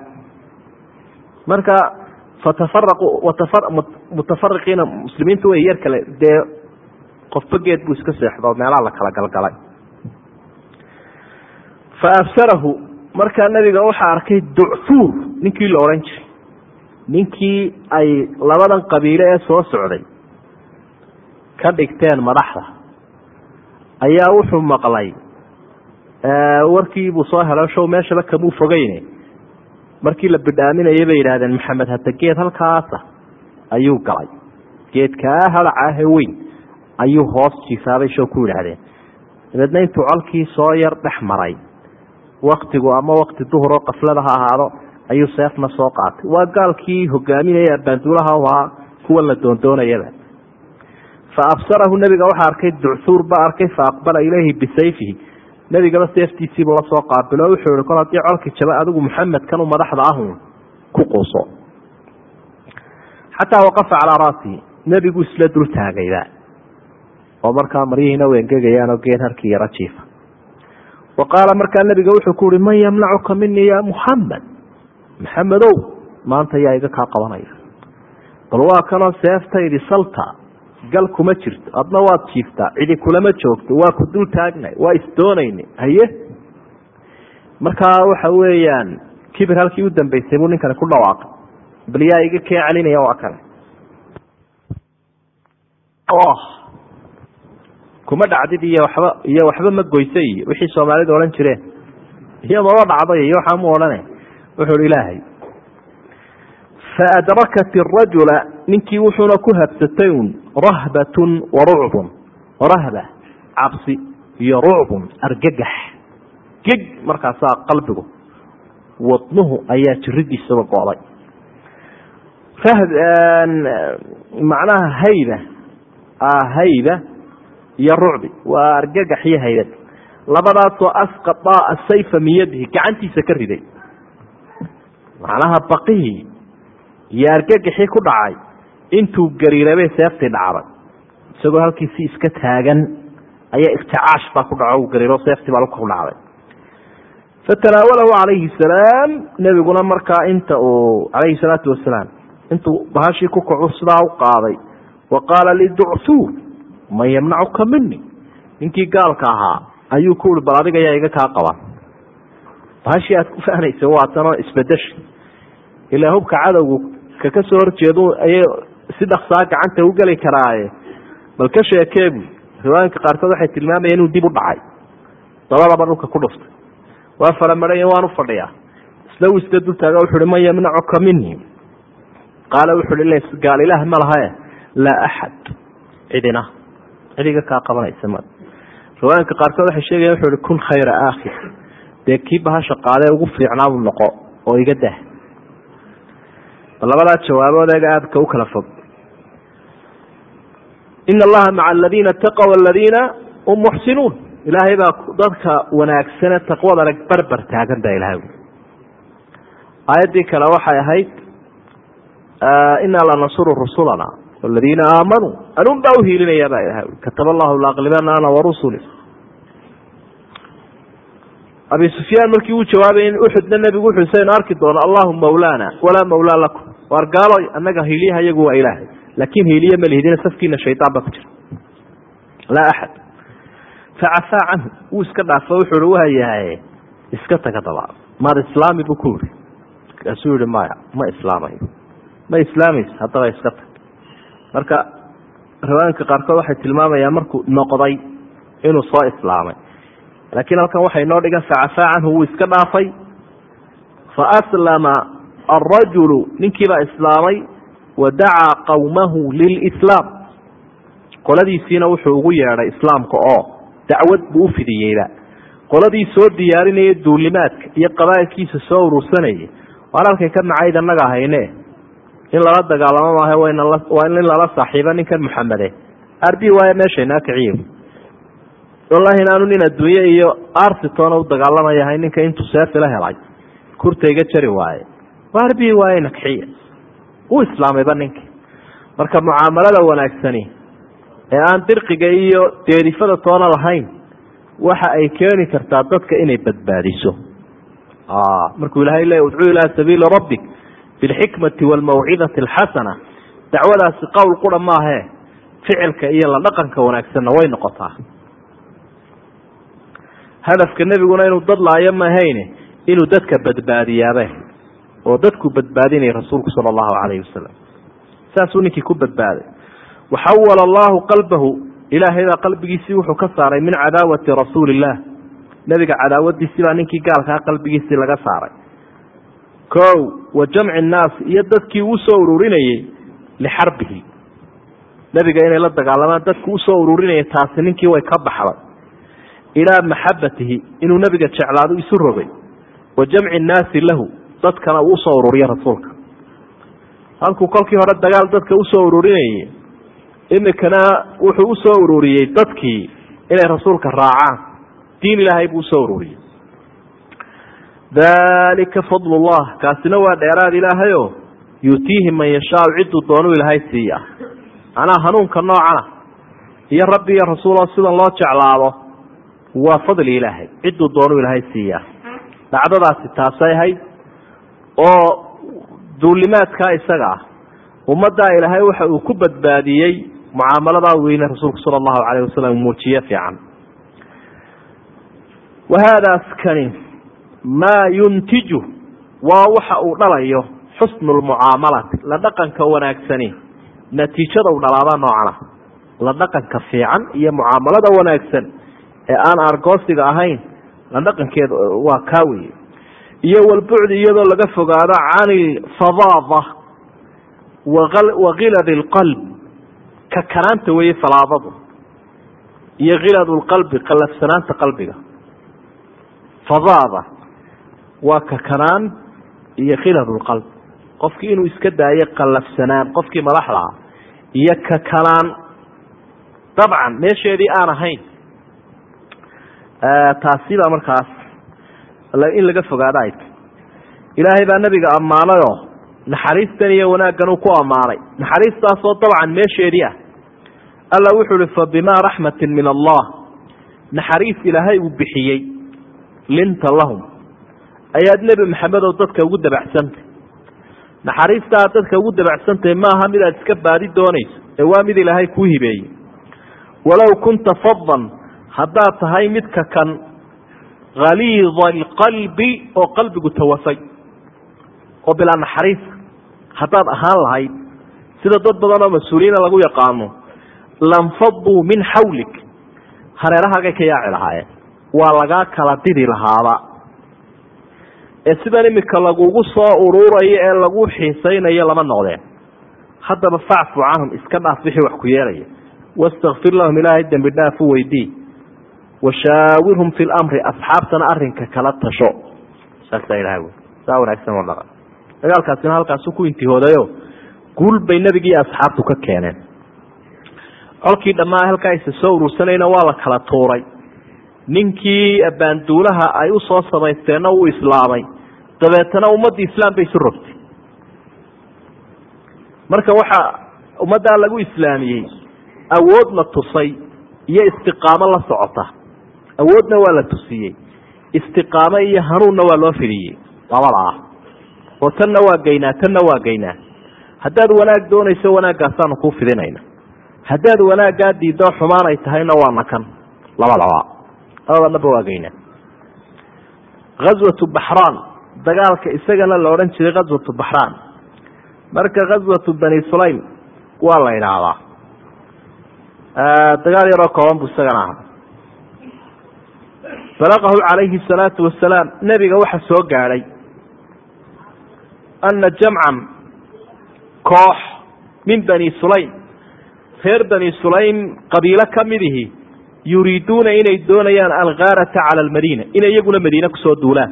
Marka fatafaraqu mutafariqiina muslimiintu way yar kale dee qofba geed buu iska seexdo meelaha la kala galgalay. Fa absarahu markaa nabiga waxaa arkay ducfuur ninkii la odhan jiray. Ninkii ay labadan qabiile ee soo socday ka dhigteen madaxda. Ayaa wuxuu maqlay warkiibuu soo helo show meeshaba kamuu fogeyne markii la bidhaaminayay bay yidhaahdeen maxamed hadda geed halkaasa. Ayuu galay. Geedkaa halacahe weyn ayuu hoos jiisaabay show ku yidhaahdeen. Dabeedna intuu colkii soo yar dhex maray waktigu ama wakti duhur oo kaflada ha ahaado ayuu seefna soo qaatay. Waa gaalkii hogaaminaya abaanduulaha u ahaa kuwan la doondoonayaba. Fa absarahu nebiga waxaa arkay ducsuur baa arkay fa aqbala ilayhi bisayfihi nebigaba seeftiisiibuu la soo qaabilo wuxuu ihi kol haddii colki jaba adigu maxamed kanu madaxda ahun ku quuso. Xataa waqafa calaa raasihi nebigu isla dul taagayba. Oo markaa maryihiina u engegayaanoo geed harkii yaro jiifa. Wa qaala markaa nebiga wuxuu ku uhi man yamnacuka minii ya muxamed maxamedow maanta yaa iga kaa qabanaya. Bal waa kanoo seeftaydi salta gal kuma jirto. Adna waad jiiftaa cidi kulama joogto waa ku dul taagnay waa isdoonayna haye? Markaa waxa weeyaan kibir halkii u dambeysay buu ninkani ku dhawaaqay. Bal yaa iga kee celinaya waa kane kuma dhacdid iyo waxba iyo waxba ma goysa iyo wixii soomaalidu odhan jireen. Iyo maba dhacday iyo waxaa mu odhane wuxuu hi ilaahay faadrakat arajula ninkii wuxuuna ku habsatay un rahbatun wa rucbun rahba cabsi iyo rucbun argagax geg markaasaa qalbigu wadnuhu ayaa jiridiisaba go'day macnaha hayba hayba iyo rucbi waa argagax iyo haybad labadaasoo asqadaa asayfa min yadihi gacantiisa ka riday macnaha baqihii iyo argagaxii ku dhacay. Intuu gariirabay seeftii dhacday isagoo halkiisi iska taagan ayaa irticaash baa ku dhaco gariiro seeftii baa ku dhacday fatanaawalahu calayhi salaam nebiguna markaa inta uu calayhi salaatu wasalaam intuu bahashii ku kacu sidaa u qaaday. Wa qaala liducsuur man yamnacuka mini ninkii gaalka ahaa ayuu ku ui bal adiga yaa iga kaa qaban bahashii aad ku fahnaysa waa tanoo ilaa hubka cadowgu kaka soo horjeedu ayay si dhaksaa gacanta u geli karaaye. Bal ka sheekeebu riwaayinka qaarkood waxay tilmaamayeen inuu dib u dhacay. Dabadaba dhulka ku dhuftay waa faramaray waan u fadhiyaa. Isla uu isla dultaaga wuxu uhi man yamnacuka mini qaala wuxu uhi gaal ilaah ma lahae laa axad cidina. Cidiga kaa qabanaysa ma. Riwaayinka qaarkood waxay sheegayen wuxu uhi kun khayra aakhir. Dee kii bahasha qaadee ugu fiicnaabu noqo oo iga dah bal labadaa jawaabood eega aadka u kala fog. Ina allaha maca aladiina taqow aladiina hum muxsinuun. Ilaahay baa dadka wanaagsane taqwada leg barbar taagan baa ilahay aayaddii kale waxay ahayd inaa lanasuru rusulana aladiina aamanuu anun baa uhiilinaya baa ilahay kataba allahu laaqlibana ana warusuli abi sufyaan markii uu jawaabay in uxudna nebigu wuxuu saynu arki doono allahu mawlaana walaa mawlaa lakum waar gaalo annaga hiiliyaha iyagu waa ilaahay laakiin hiiliye ma lihidina safkiina shaydaan baa ku jira. Laa axad facafaa canhu wuu iska dhaafo wuxuu hi waayahay iska taga daba maad islaami buu ku yiri kaasuu yihi maya ma islaamayo ma islaamaysa haddaba iska tag. Marka riwaayinka qaarkood waxay tilmaamayaan markuu noqday inuu soo islaamay. Laakiin halkan waxay noo dhigan facafaa canhu wuu iska dhaafay. Fa aslama alrajulu ninkiibaa islaamay wa dacaa qowmahu lilislaam qoladiisiina wuxuu ugu yeedhay islaamka oo dacwad buu u fidiyeyba qoladii soo diyaarinaya duulimaadka iyo qabaa'ilkiisa soo urursanayay. Waan halkay ka nacayd annaga hayne in lala dagaalamo maaha waa in lala saaxiibo ninkan muxamede arbi waayo meeshaynaa kiciyo. Wallaahi inaanu nin adduunye iyo arsitoona u dagaalamayahay ninka intuu seefila helay. Kurtayga jari waaye arbi waaye nakxiya u islaamayba ninki. Marka mucaamalada wanaagsani ee aan dirqiga iyo deerifada toona lahayn waxa ay keeni kartaa dadka inay badbaadiso. Markuu ilahay le udcuu ilaa sabiili rabbik bilxikmati waalmawcidati alxasana. Dacwadaasi qowl qura maahe ficilka iyo la dhaqanka wanaagsanna way noqotaa. Hadafka nebiguna inuu dad laayo mahayne inuu dadka badbaadiyaabe oo dadku badbaadinaya rasuulku sala allahu calayhi wasalam saasuu ninkii ku badbaaday. Waxawala allahu qalbahu ilaahaybaa qalbigiisii wuxuu ka saaray min cadaawati rasuuli illah nebiga cadaawadiisii baa ninkii gaalkaa qalbigiisii laga saaray. Ko wa jamci nnaas iyo dadkii uu soo ururinayey lixarbihi nebiga inay la dagaalamaan dadku u soo ururinaya taasi ninkii way ka baxday. Ilaa maxabatihi inuu nebiga jeclaado isu rogay. Wa jamci nnaasi lahu dadkana uu u soo ururiya rasuulka. Halkuu kolkii hore dagaal dadka u soo ururinayay imikana wuxuu u soo ururiyey dadkii inay rasuulka raacaan. Diin ilaahay buu u soo ururiyey. Dalika fadl llah kaasina waa dheeraad ilaahayo yutiihi man yashaau ciduu doonuu ilaahay siiya. Macnaha hanuunka noocana iyo rabbi iyo rasuuloo sidan loo jeclaado waa fadli ilaahay ciduu doonuu ilaahay siiya. Dhacdadaasi taasay ahayd oo duulimaadkaa isaga ah. Ummaddaa ilaahay waxa uu ku badbaadiyey mucaamaladaa weyne rasuulku sala allahu calayh wasalam muujiye fiican. Wa haadaas kani maa yuntiju waa waxa uu dhalayo xusnu lmucaamalati la dhaqanka wanaagsani natiijada u dhalaada noocana. La dhaqanka fiican iyo mucaamalada wanaagsan ee aan argoosiga ahayn la dhaqankeeda waa kaa weye iyo walbucdi iyadoo laga fogaado can ilfadaada wa khilad lqalb kakanaanta weeye falaadadu iyo khilad lqalbi qallafsanaanta qalbiga. Fadaada waa kakanaan iyo khilad lqalb qofkii inuu iska daayo qallafsanaan qofkii madaxda ah iyo kakanaan dabcan meesheedii aan ahayn taasibaa markaas in laga fogaado ay tay ilaahay baa nebiga ammaanayoo naxariistan iyo wanaaggan uu ku ammaanay naxariistaasoo dabcan meesheedii ah. Alla wuxuu uhi fa bimaa raxmatin min allah. Naxariis ilaahay uu bixiyey. Linta lahum. Ayaad nebi maxamedow dadka ugu dabacsantay naxariistaa dadka ugu dabacsantahy maaha mid aad iska baadi doonayso ee waa mid ilaahay kuu hibeeyey. Walow kunta fadan haddaad tahay midka kan haliida alqalbi oo qalbigu tawafay oo bilaa naxariis haddaad ahaan lahayd sida dad badan oo mas'uuliyiina lagu yaqaano lanfaduu min xawlik hareerahaagay ka yaaci lahaayeen waa lagaa kala didi lahaaba ee sidan imika lagugu soo ururayo ee lagu xiisaynayo lama noqdeen haddaba facfu canhum iska dhaaf wixii wax ku yeelaya wastakfir lahum ilaahay dembi dhaaf u weydii washaawirhum fi lamri asxaabtana arinka kala tasho. Saasaa ilaha wy saa wanaagsan oo dhaqan dagaalkaasina halkaasu ku intihoodayo guul bay nebigii asxaabtu ka keeneen. Colkii dhammaa halkaa isa soo urursanayna waa la kala tuuray. Ninkii abaanduulaha ay u soo samaysteenna wuu islaamay. Dabeetana ummaddii islaam bay isu rogtay. Marka waxaa ummaddaa lagu islaamiyey awood la tusay iyo istiqaamo la socota awoodna waa la tusiyey. Istiqaamo iyo hanuunna waa loo fidiyey. Labada ah. Oo tanna waa geynaa tanna waa geynaa. Haddaad wanaag doonayso wanaagaasaanu kuu fidinayna. Haddaad wanaaggaa diiddo xumaan ay tahayna waa nakan. Labadaba labada dhaba waa geynaa. Ghaswatu baxraan. Dagaalka isagana la odhan jiray ghaswatu baxraan. Marka ghaswatu bani sulaym waa la idhaahdaa dagaal yaroo kooban buu isagana aha balaqahu calayhi salaatu wasalaam nebiga waxa soo gaadhay ana jamcan koox min bani sulaym. Reer bani sulaym qabiilo ka midihi yuriiduuna inay doonayaan algaarata cala almadiina inay iyaguna madiine ku soo duulaan.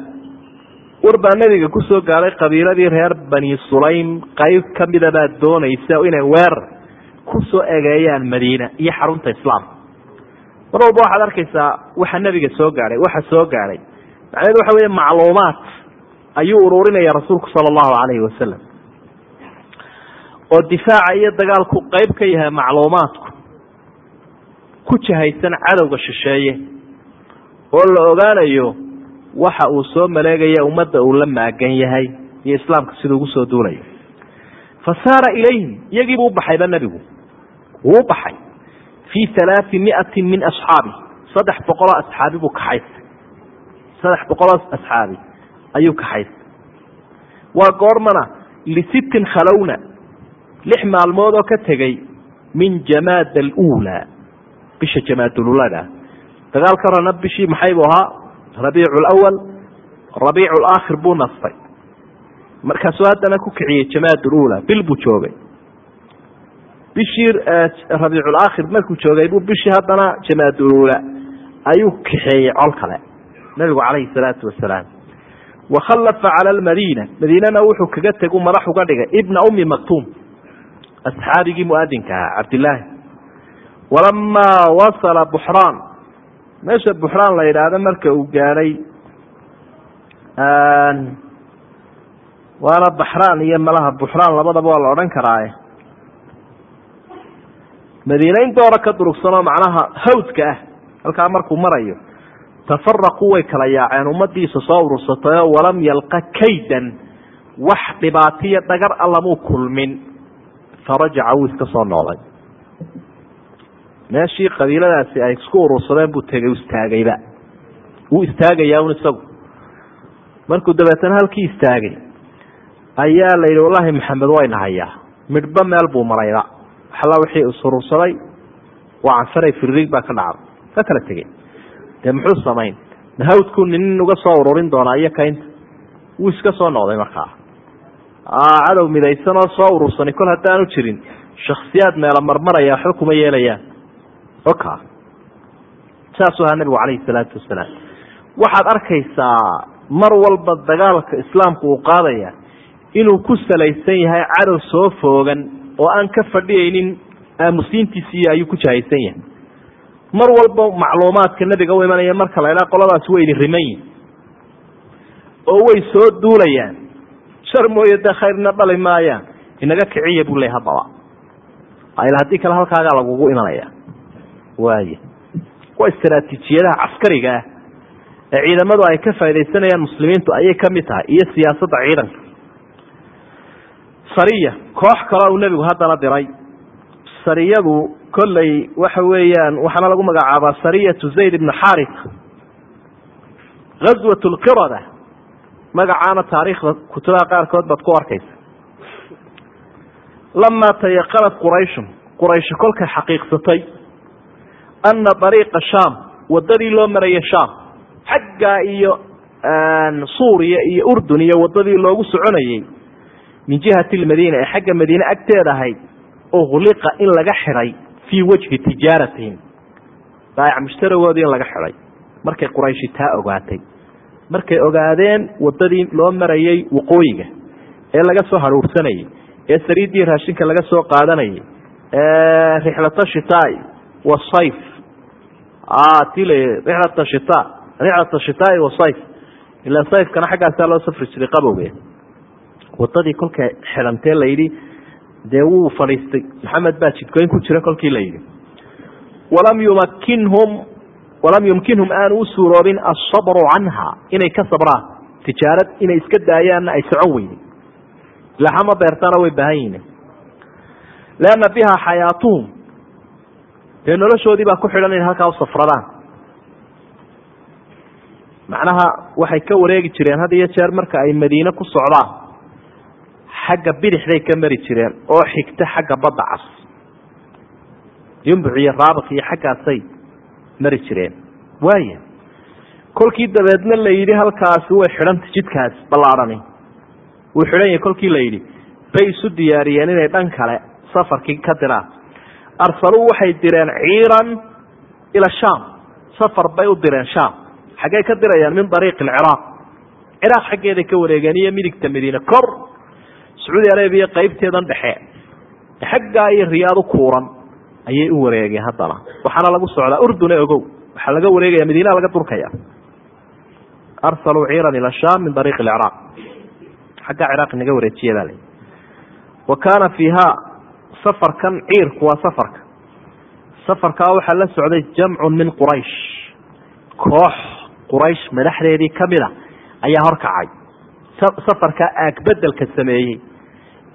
War baa nebiga ku soo gaadhay qabiiladii reer bani sulaym qayb ka mida baa doonaysa inay weerar ku soo egeeyaan madiina iyo xarunta islaamka mar walba waxaad arkaysaa waxa nebiga soo gaadhay waxa soo gaadhay macnaheedu waxa weeye macluumaad ayuu ururinaya rasuulku sala allahu calayhi wasalam oo difaaca iyo dagaalku qayb ka yahay macluumaadku ku jahaysan cadowga shisheeye. Oo la ogaanayo waxa uu soo maleegaya ummadda uu la maagan yahay iyo islaamka siduu ugu soo duulayo. Fa saara ilayhim iyagiibuu ubaxayba nebigu. Wuu baxay fii alaai miatin min asxaabi saddex boqoloo asxaabi buu kaxaystay saddex boqoloo asxaabi ayuu kaxaystay waa goormana lisittin khalowna lix maalmood oo ka tegey min jamaad aluulaa bisha jamaadululada dagaalka horena bishii maxay buu ahaa rabiicu lawal rabiicu laakhir buu nastay markaasuu haddana ku kiciyey jamaad ulula bil buu joogay bishii rabiiculaakhir markuu joogay buu bishii haddana jamaadulula ayuu kaxeeyey col kale nabigu calayhi salaatu wasalaam. Wakhallafa cala almadiina madiinana wuxuu kaga tegu madax uga dhigay ibna ummi maktuum asxaabigii muadinka ahaa cabdilaahi walamaa wasala buxraan meesha buxraan la yidhaahdo marka uu gaadhay waana baxraan iyo malaha buxraan labadaba waa la odhan karaaye madiine in doora ka durugsanoo macnaha hawdka ah. Halkaa markuu marayo tafaraquu way kala yaaceen. Ummadiisa soo urursatayoo walam yalqa kaydan. Wax dhibaatiyo dhagar allamuu kulmin. Farajaca wuu iska soo noolay. Meeshii qabiiladaasi ay isku urursadeen buu tegay istaagayba. Wuu istaagayaa un isagu. Markuu dabeetana halkii istaagay ayaa la yidhi wallaahi maxamed wayna hayaa. Midhba meel buu marayba waxalla wixii isurursaday waa canfaray firiig baa ka dhacday ka kala tegey dee muxuu samayn? Mahawdku nin uga soo ururin doonaa iyo kaynta wuu iska soo noqday markaa. Cadow midaysan oo soo urursani kol haddaanu jirin. Shaksiyaad meela marmaraya waxba kuma yeelayaan. Oka. Saasuu ahaa nabigu calayhi salaatu wasalaam. Waxaad arkaysaa mar walba dagaalka islaamku uu qaadaya inuu ku salaysan yahay cadow soo foogan oo aan ka fadhiyaynin aamusiintiisii ayuu ku jahaysan yahay. Mar walba macluumaadka nebiga u imanaya marka la idhaha qoladaasi way idin riman yihiin oo way soo duulayaan. Shar mooye dee khayrna dhali maayaan. Inaga kiciya buu leey haddaba il haddii kale halkaagaa lagugu imanaya. Waaya waa istaraatiijiyadaha caskariga ah ee ciidamadu ay ka faaidaysanayaan muslimiintu ayay ka mid tahay iyo siyaasadda ciidanka sariya koox kale uu nebigu haddana diray. Sariyadu kolley waxa weeyaan waxaana lagu magacaabaa sariyatu zayd ibna xarit ghaswat lqirada magacaana taariikhda kutubaha qaarkood baad ku arkaysa. Lamaa tayaqanat qurayshun quraysh kolkay xaqiiqsatay ana ariiqa shaam wadadii loo maraya shaam xaggaa iyo suuriya iyo urdun iyo wadadii loogu soconayey min jihati lmadiina ee xagga madiine agteeda ahayd ukhliqa in laga xidhay fii wajhi tijaaratihim. Baayac mushtaragoodii in laga xidhay markay qurayshi taa ogaatay. Markay ogaadeen wadadii loo marayey waqooyiga ee laga soo haruursanayey ee sariiddii raashinka laga soo qaadanayay rixlata shitaai wasayf ti la rixlata shita rixlata shitaai wasayf ila sayfkana xaggaasaa loo safri jiray qabowge wadadii kolkay xidhantee layidhi dee wuu fadhiistay. Maxamed baa jidgoyn ku jira kolkii la yidhi. Walam yumakinhum walam yumkinhum aanu u suuroobin asabru canha inay ka sabraan. Tijaarad inay iska daayaanna ay socon weyday laxama beertana way baahan yihiin leanna biha xayaatuhum dee noloshoodii baa ku xidhan inay halkaa u safradaan. Macnaha waxay ka wareegi jireen had iyo jeer marka ay madiine ku socdaan xagga bidixday ka mari jireen oo xigta xagga badda cas. Yumbuc iyo raabak iyo xaggaasay mari jireen. Waaya kolkii dabeedna la yidhi halkaasi way xidhanta jidkaas ballaadhani wuu xidhan yahay kolkii la yidhi bay isu diyaariyeen inay dhan kale safarkii ka diraan arsaluu waxay direen ciiran ila shaam. Safar bay u direen shaam. Xaggey ka dirayaan min ariiqi alciraaq ciraaq xaggeeday ka wareegeen iyo midigta madiine. Kor sacuudi arabiya qaybteedan dhexe xaggaa iyo riyaadu kuuran ayay u wareegeen haddana. Waxaana lagu socdaa urdune ogow. Waxaa laga wareegaya madiinaa laga durkaya arsaluu ciiran ila shaam min ariiqi alciraaq xaggaa ciraaq inaga wareejiya baa wa kaana fiiha safarkan ciirku waa safarka. Safarkaa waxaa la socday jamcun min quraysh. Koox quraysh madaxdeedii ka mid a ayaa horkacay safarkaa aagbedelka sameeyey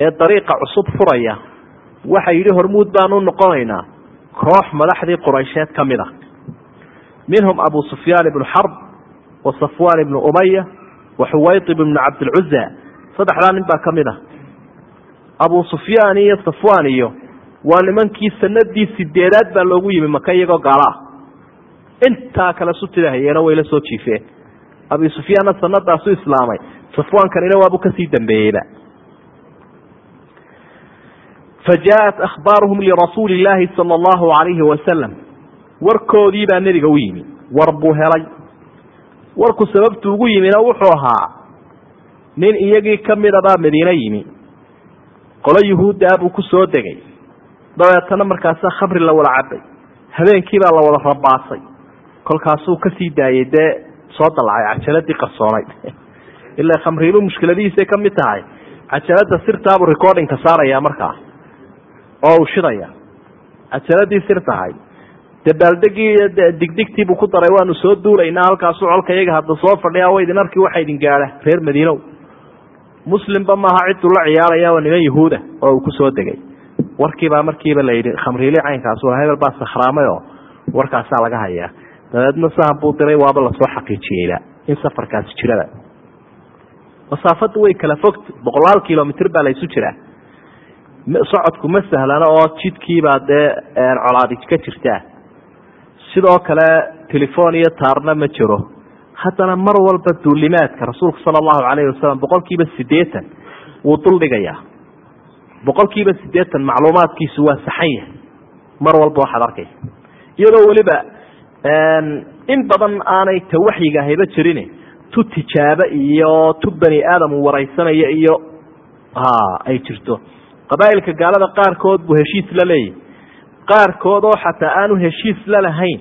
ee dariiqa cusub furaya waxa yidhi hormuud baanu noqonaynaa koox madaxdii quraysheed ka mid a minhum abu sufyaan ibnu xarb wa safwaan ibnu umaya wa xuwayib ibnu cabdilcuza saddexdaa nin baa ka mid ah. Abu sufyaan iyo safwaan iyo waa nimankii sanadii sideedaad baa loogu yimi maka iyagoo gaalo ah intaa kale sutida way la soo jiifeen. Abi sufyaanna sanadaasu islaamay safwaankanina waabu ka sii dambeeyeyba fajaءat akhbaaruhum lirasuuli illaahi sala allahu alayhi wasalam warkoodii baa nebiga u yimi war buu helay warku sababtu ugu yimina wuxuu ahaa nin iyagii kamida baa madiine yimi qolo yuhuuddaa buu ku soo degay dabeetana markaasa khamri la wada habeenkii baa la wada rabaasay kolkaasuu ka sii daayey dee soo dalacay cajaladii qarsoonayd ilaa khamriilu mushkiladihiisay ka mid tahay cajalada sirtaabuu recordingka saaraya markaa oo uu shidaya. Cajaladii sir tahay. Dabaaldegii digdigtiibuu ku daray waanu soo duulaynaa halkaasu colka iyaga hadda soo fadhiya wa idin arkii waxaa idin gaadha reer madiinow. Muslimba maaha ciduu la ciyaaraya waa niman yahuuda oo uu ku soo degay. Warkiibaa markiiba la yidhi khamriili caynkaas waa hebel baa sakhraamay oo warkaasaa laga hayaa. Dabeedna sahan buu diray waaba la soo xaqiijiyeyba in safarkaasi jiraba. Masaafadu way kala fogta boqolaal kilomitr baa laysu jiraa socodku ma sahlana oo jidkiibaa dee colaadi ka jirtaa sidoo kale telefon iyo taarna ma jiro. Haddana mar walba duulimaadka rasuulku sala allahu calayhi wasalam boqol kiiba siddeetan wuu duldhigayaa boqol kiiba siddeetan macluumaadkiisu waa saxan yahay. Mar walba waxaad arkaysa. Iyadoo weliba in badan aanay ta waxyiga hayba jirin tu tijaabo iyo tu bani aadam wareysanaya iyo ha ay jirto qabaa'ilka gaalada qaarkood buu heshiis la leeyahy qaarkood oo xataa aanu heshiis la lahayn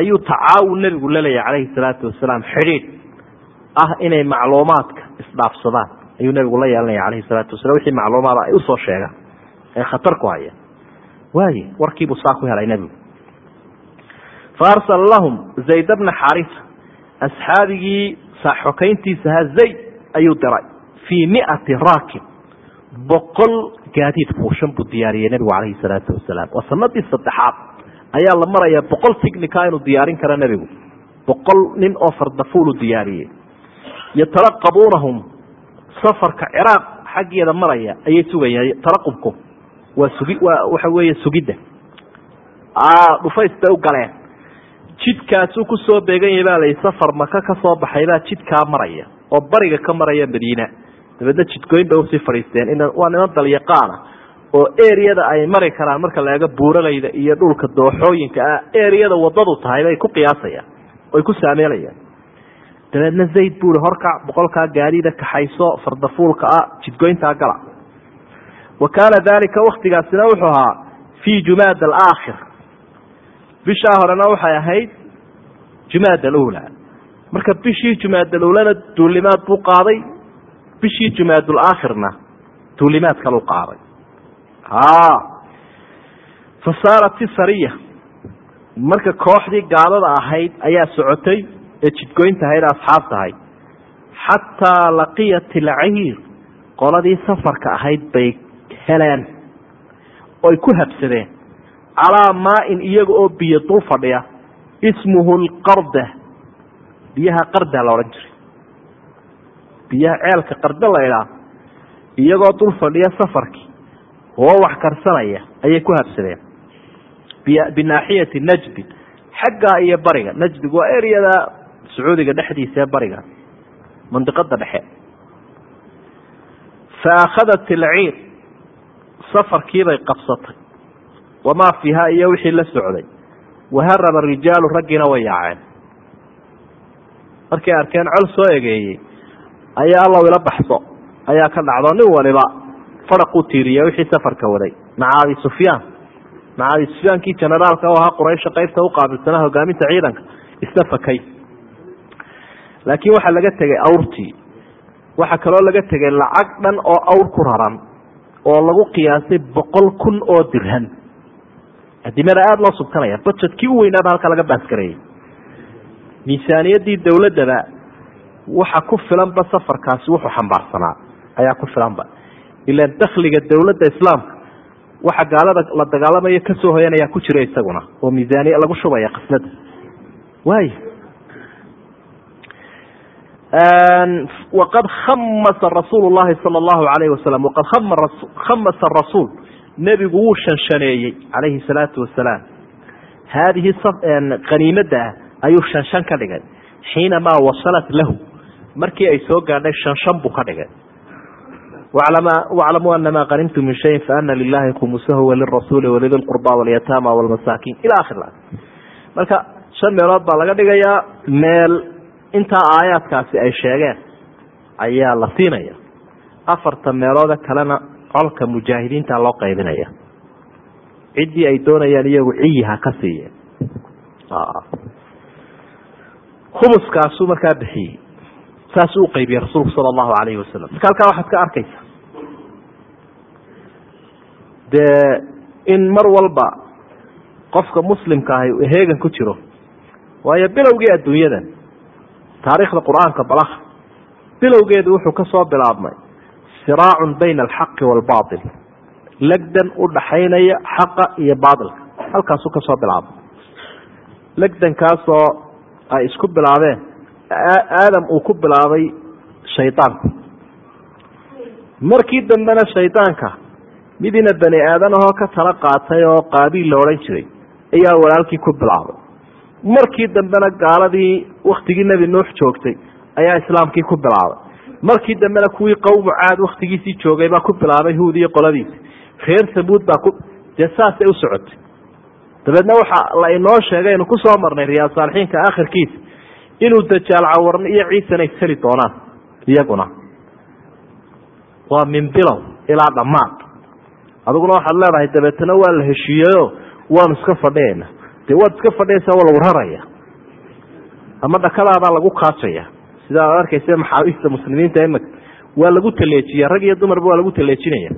ayuu tacaawun nebigu la leeyahy calayhi salaatu wasalaam xidhiidh ah inay macluumaadka isdhaafsadaan ayuu nebigu la yeelanaya calayhi salaatu wasalam wixii macluumaada ay u soo sheegaan ee khatar ku haya waaye warkiibuu saa ku helay nebigu. Fa arsala lahum zayd bna xarisa asxaabigii xokayntiisahaa zayd ayuu diray fii miati raakib boqol gaadiid fuushan buu diyaariyey nebigu calayhi salaatu wasalaam. Waa sanadii saddexaad ayaa la marayaa boqol tignika inuu diyaarin karo nebigu. Boqol nin oo fardafuulu diyaariyey. Yatalaqabuunahum safarka ciraaq xaggeeda maraya ayay sugayaan talaqubku waa sugi waa waxa weeye sugidda. Dhufays bay u galeen. Jidkaasuu ku soo beegan yahay baa layi safar maka ka soo baxay baa jidkaa maraya oo bariga ka maraya madiina dabeedna jidgoyn bay u sii fadhiisteen waa niman dalyaqaana oo eriyada ay mari karaan marka la buuralayda iyo dhulka dooxooyinka ah eriyada wadadu tahay bay ku qiyaasayaan oy ku saameelayaan. Dabeedna zayd buuri horkac boqolkaa gaadiida kaxayso fardafuulka ah jidgoyntaa gala. Wa kaana dalika waktigaasina wuxuu ahaa fii jumaad alaakhir. Bishaa horena waxay ahayd jumaad alula. Marka bishii jumaad alulana duulimaad buu qaaday bishii jumaadulaakhirna duulimaad kalu qaaday fa saarat isariya marka kooxdii gaalada ahayd ayaa socotay ee jidgoynta ahayd asxaabta ahayd. Xataa laqiyat ilciir qoladii safarka ahayd bay heleen. Oy ku habsadeen. Calaa maain iyaga oo biyo dul fadhiya. Ismuhu lqarda biyaha qarda la odhan jiray biyaha ceelka qarda la idhaa iyagoo dul fadhiya safarkii oo wax karsanaya ayay ku habsadeen binaaxiyati najdi xaggaa iyo bariga. Najdigu waa ereyada sacuudiga dhexdiisa ee bariga mandiqada dhexe. Fa akhadat ilciir safarkiibay qabsatay. Wamaa fiiha iyo wixii la socday. Waharaba rijaalu raggiina way yaaceen. Markay arkeen col soo egeeyey ayaa allow ila baxso ayaa ka dhacdo nin waliba. Faraquu tiiriya wixii safarka waday. Maca abi sufyaan. Maca abi sufyaankii generaalka u ahaa quraysha qaybta uqaabilsanaa hogaaminta ciidanka. Isna fakay. Laakiin waxaa laga tegay awrtii. Waxaa kaloo laga tegay lacag dhan oo awr ku raran oo lagu qiyaasay boqol kun oo dirham adimada aada loo subkanaya budgetkii u weynaaba halkaa laga baasgareeyey miisaaniyadii dowladdaba waxa ku filanba safarkaasi wuxuu xambaarsanaa ayaa ku filanba. Ilaan dakliga dowladda islaamka waxa gaalada la dagaalamayo ka soo hoyanaya ku jira isaguna oo miisaaniya lagu shubaya qisnada waay. Waqad khamasa rasuul llahi sala allahu alayhi wasalam waqad khamasa rasuul nebigu wuu shanshaneeyey calayhi salaatu wasalaam. Haadihi qaniimada ah ayuu shanshan ka dhigay xiinamaa wasalat lahu markii ay soo gaadhay shanshan buu ka dhigay. Waclamuu anama qanimtu min shayin faana lilahi khumusahu walirasuuli walidi lqurba walyataama walmasaakiin ila akhir marka shan meelood baa laga dhigayaa meel intaa aayaadkaasi ay sheegeen ayaa la siinaya. Afarta meeloode kalena colka mujaahidiinta loo qaybinaya. Ciddii ay doonayaan iyagu ciyiha ka siiyeen. Khumuskaasuu markaa bixiyey saasuu uqaybiyey rasuulku sala allahu alayhi wasalam marka halkaa waxaad ka arkaysa dee in mar walba qofka muslimka ahi heegan ku jiro waayo bilowgii adduunyadan taariikhda qur'aanka balakh bilowgeedu wuxuu ka soo bilaabmay siraacun bayna alxaqi waalbaatil legdan u dhaxaynaya xaqa iyo baatilka halkaasuu ka soo bilaabmay. Legdankaasoo ay isku bilaabeen aadam uu ku bilaabay shaydaanku markii dambena shaydaanka midina bani aadan ahoo ka tala qaatay oo qaabiil la odhan jiray ayaa walaalkii ku bilaabay markii dambena gaaladii waktigii nebi nuux joogtay ayaa islaamkii ku bilaabay markii dambena kuwii qowmu caad waktigiisii joogay baa ku bilaabay huud iyo qoladiisi reer samuud baa ku dee saasay u socotay. Dabeedna waxa la inoo sheegay aynu ku soo marnay riyaad saalixiinka akhirkiisa inuu dajaal cawarno iyo ciisana isheli doonaan iyaguna. Waa min bilow ilaa dhammaad. Adiguna waxaad leedahay dabeetana waa la heshiiyeyo waanu iska fadhiyayna dee waad iska fadhiyaysaa waa lagu raraya ama dhakadaadaa lagu kaajaya. Sidaa ad arkaysa maxaabiista muslimiinta imika waa lagu taleejiya rag iyo dumarba waa lagu taleejinaya.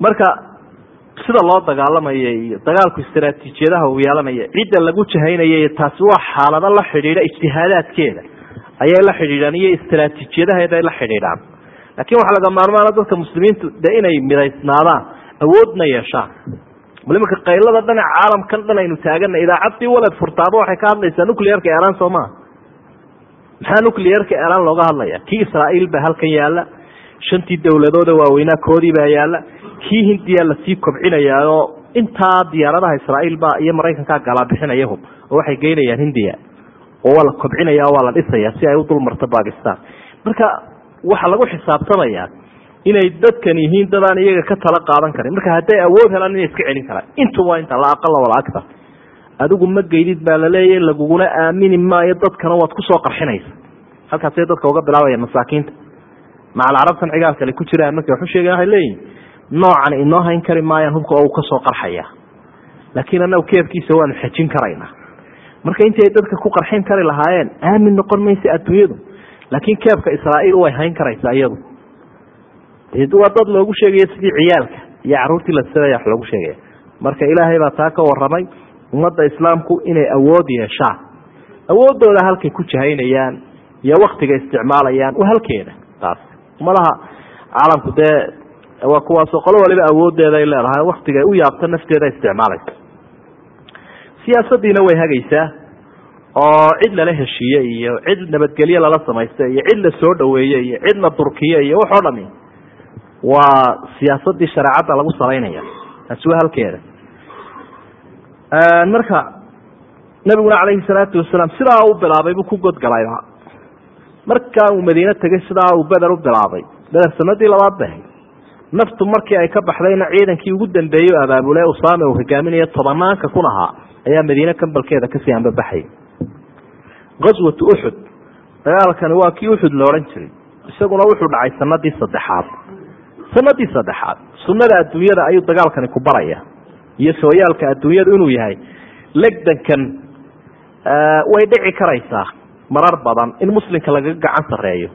Marka sida loo dagaalamayo iyo dagaalku istaraatiijiyadaha uu yeelanaya cidda lagu jahaynaya iyo taasi waa xaalado la xidhiidha ijtihaadaadkeeda. Ayay la xidhiidhaan iyo istaraatiijiyadaheeda ay la xidhiidhaan. Laakiin waxaa laga maarmaana dadka muslimiintu de inay midaysnaadaan awoodna yeeshaan. Bal iminka qaylada dhana caalamkan dhan aynu taagana idaacaddii waled furtaaba waxay ka hadlaysaa nuclearka eran soo maxaa nuclearka eran looga hadlaya kii israa'iil baa halkan yaalla shantii dowladooda waaweynaa koodii baa yaalla kii hindiya la sii kobcinayaa oo intaa diyaaradaha israa'iil baa iyo maraykankaa galaa oo waxay geynayaan hindiya. Oo waa la kobcinaya waa la dhisaya si ay u bakistan marka waxaa lagu xisaabtamayaa inay dadkan yihiin dadaan iyaga ka tala qaadan karin. Marka hadday awood helaan inay iska celin karaan intuba inta la aqala wala agtar adigu ma geydid baa laleeyahy laguguna aamini maayo dadkana waad ku soo qarxinaysa. Halkaasay dadka uga bilaabayan masaakiinta. Macal carabtan cigaalkale ku jiraan markay waxu sheegayan waxay leeyihiin noocan inoo hayn kari maayaan hubka oo uu ka soo qarxaya. Laakiin anagu keebkiisa waanu xejin karaynaa marka intay dadka ku qarxin kari lahaayeen aamin noqon maysa adduunyadu. Laakiin keebka israa'iil way hayn karaysaa iyadu. Waa dad loogu sheegaya sidii ciyaalka iyo caruurtii la silaya wax loogu sheegaya. Marka ilaahay baa taa ka waramay ummadda islaamku inay awood yeeshaan. Awoodooda halkay ku jahaynayaan iyo waktiga isticmaalayaan waa halkeeda taas. Ummadaha caalamku dee waa kuwaasoo qolo waliba awoodeeda ay leedahay waktiga u yaabto nafteeda isticmaalaysa. Siyaasadiina way hagaysaa oo cid lala heshiiye iyo cid nabadgelye lala samaysta iyo cid la soo dhaweeye iyo cid la durkiye iyo waxoo dhami waa siyaasadii shareecadda lagu salaynaya taasi waa halkeeda. Marka nabiguna calayhi salaatu wasalaam sidaa u bilaabay buu ku godgalayba markaa uu madiine tegay sidaa uu beder u bilaabay. Beder sanadii labaad bahay naftu markii ay ka baxdayna ciidankii ugu dambeeyey o abaabule usaame uu hogaaminayo tobanaanka kun ahaa ayaa madiine kambalkeeda ka sii ambabaxay gaswatu uxud dagaalkani waa kii uxud la odhan jiray. Isaguna wuxuu dhacay sanadii saddexaad. Sanadii saddexaad sunnada adduunyada ayuu dagaalkani ku baraya. Iyo sooyaalka adduunyadu inuu yahay legdankan way dhici karaysaa marar badan in muslimka lagaga gacan sareeyo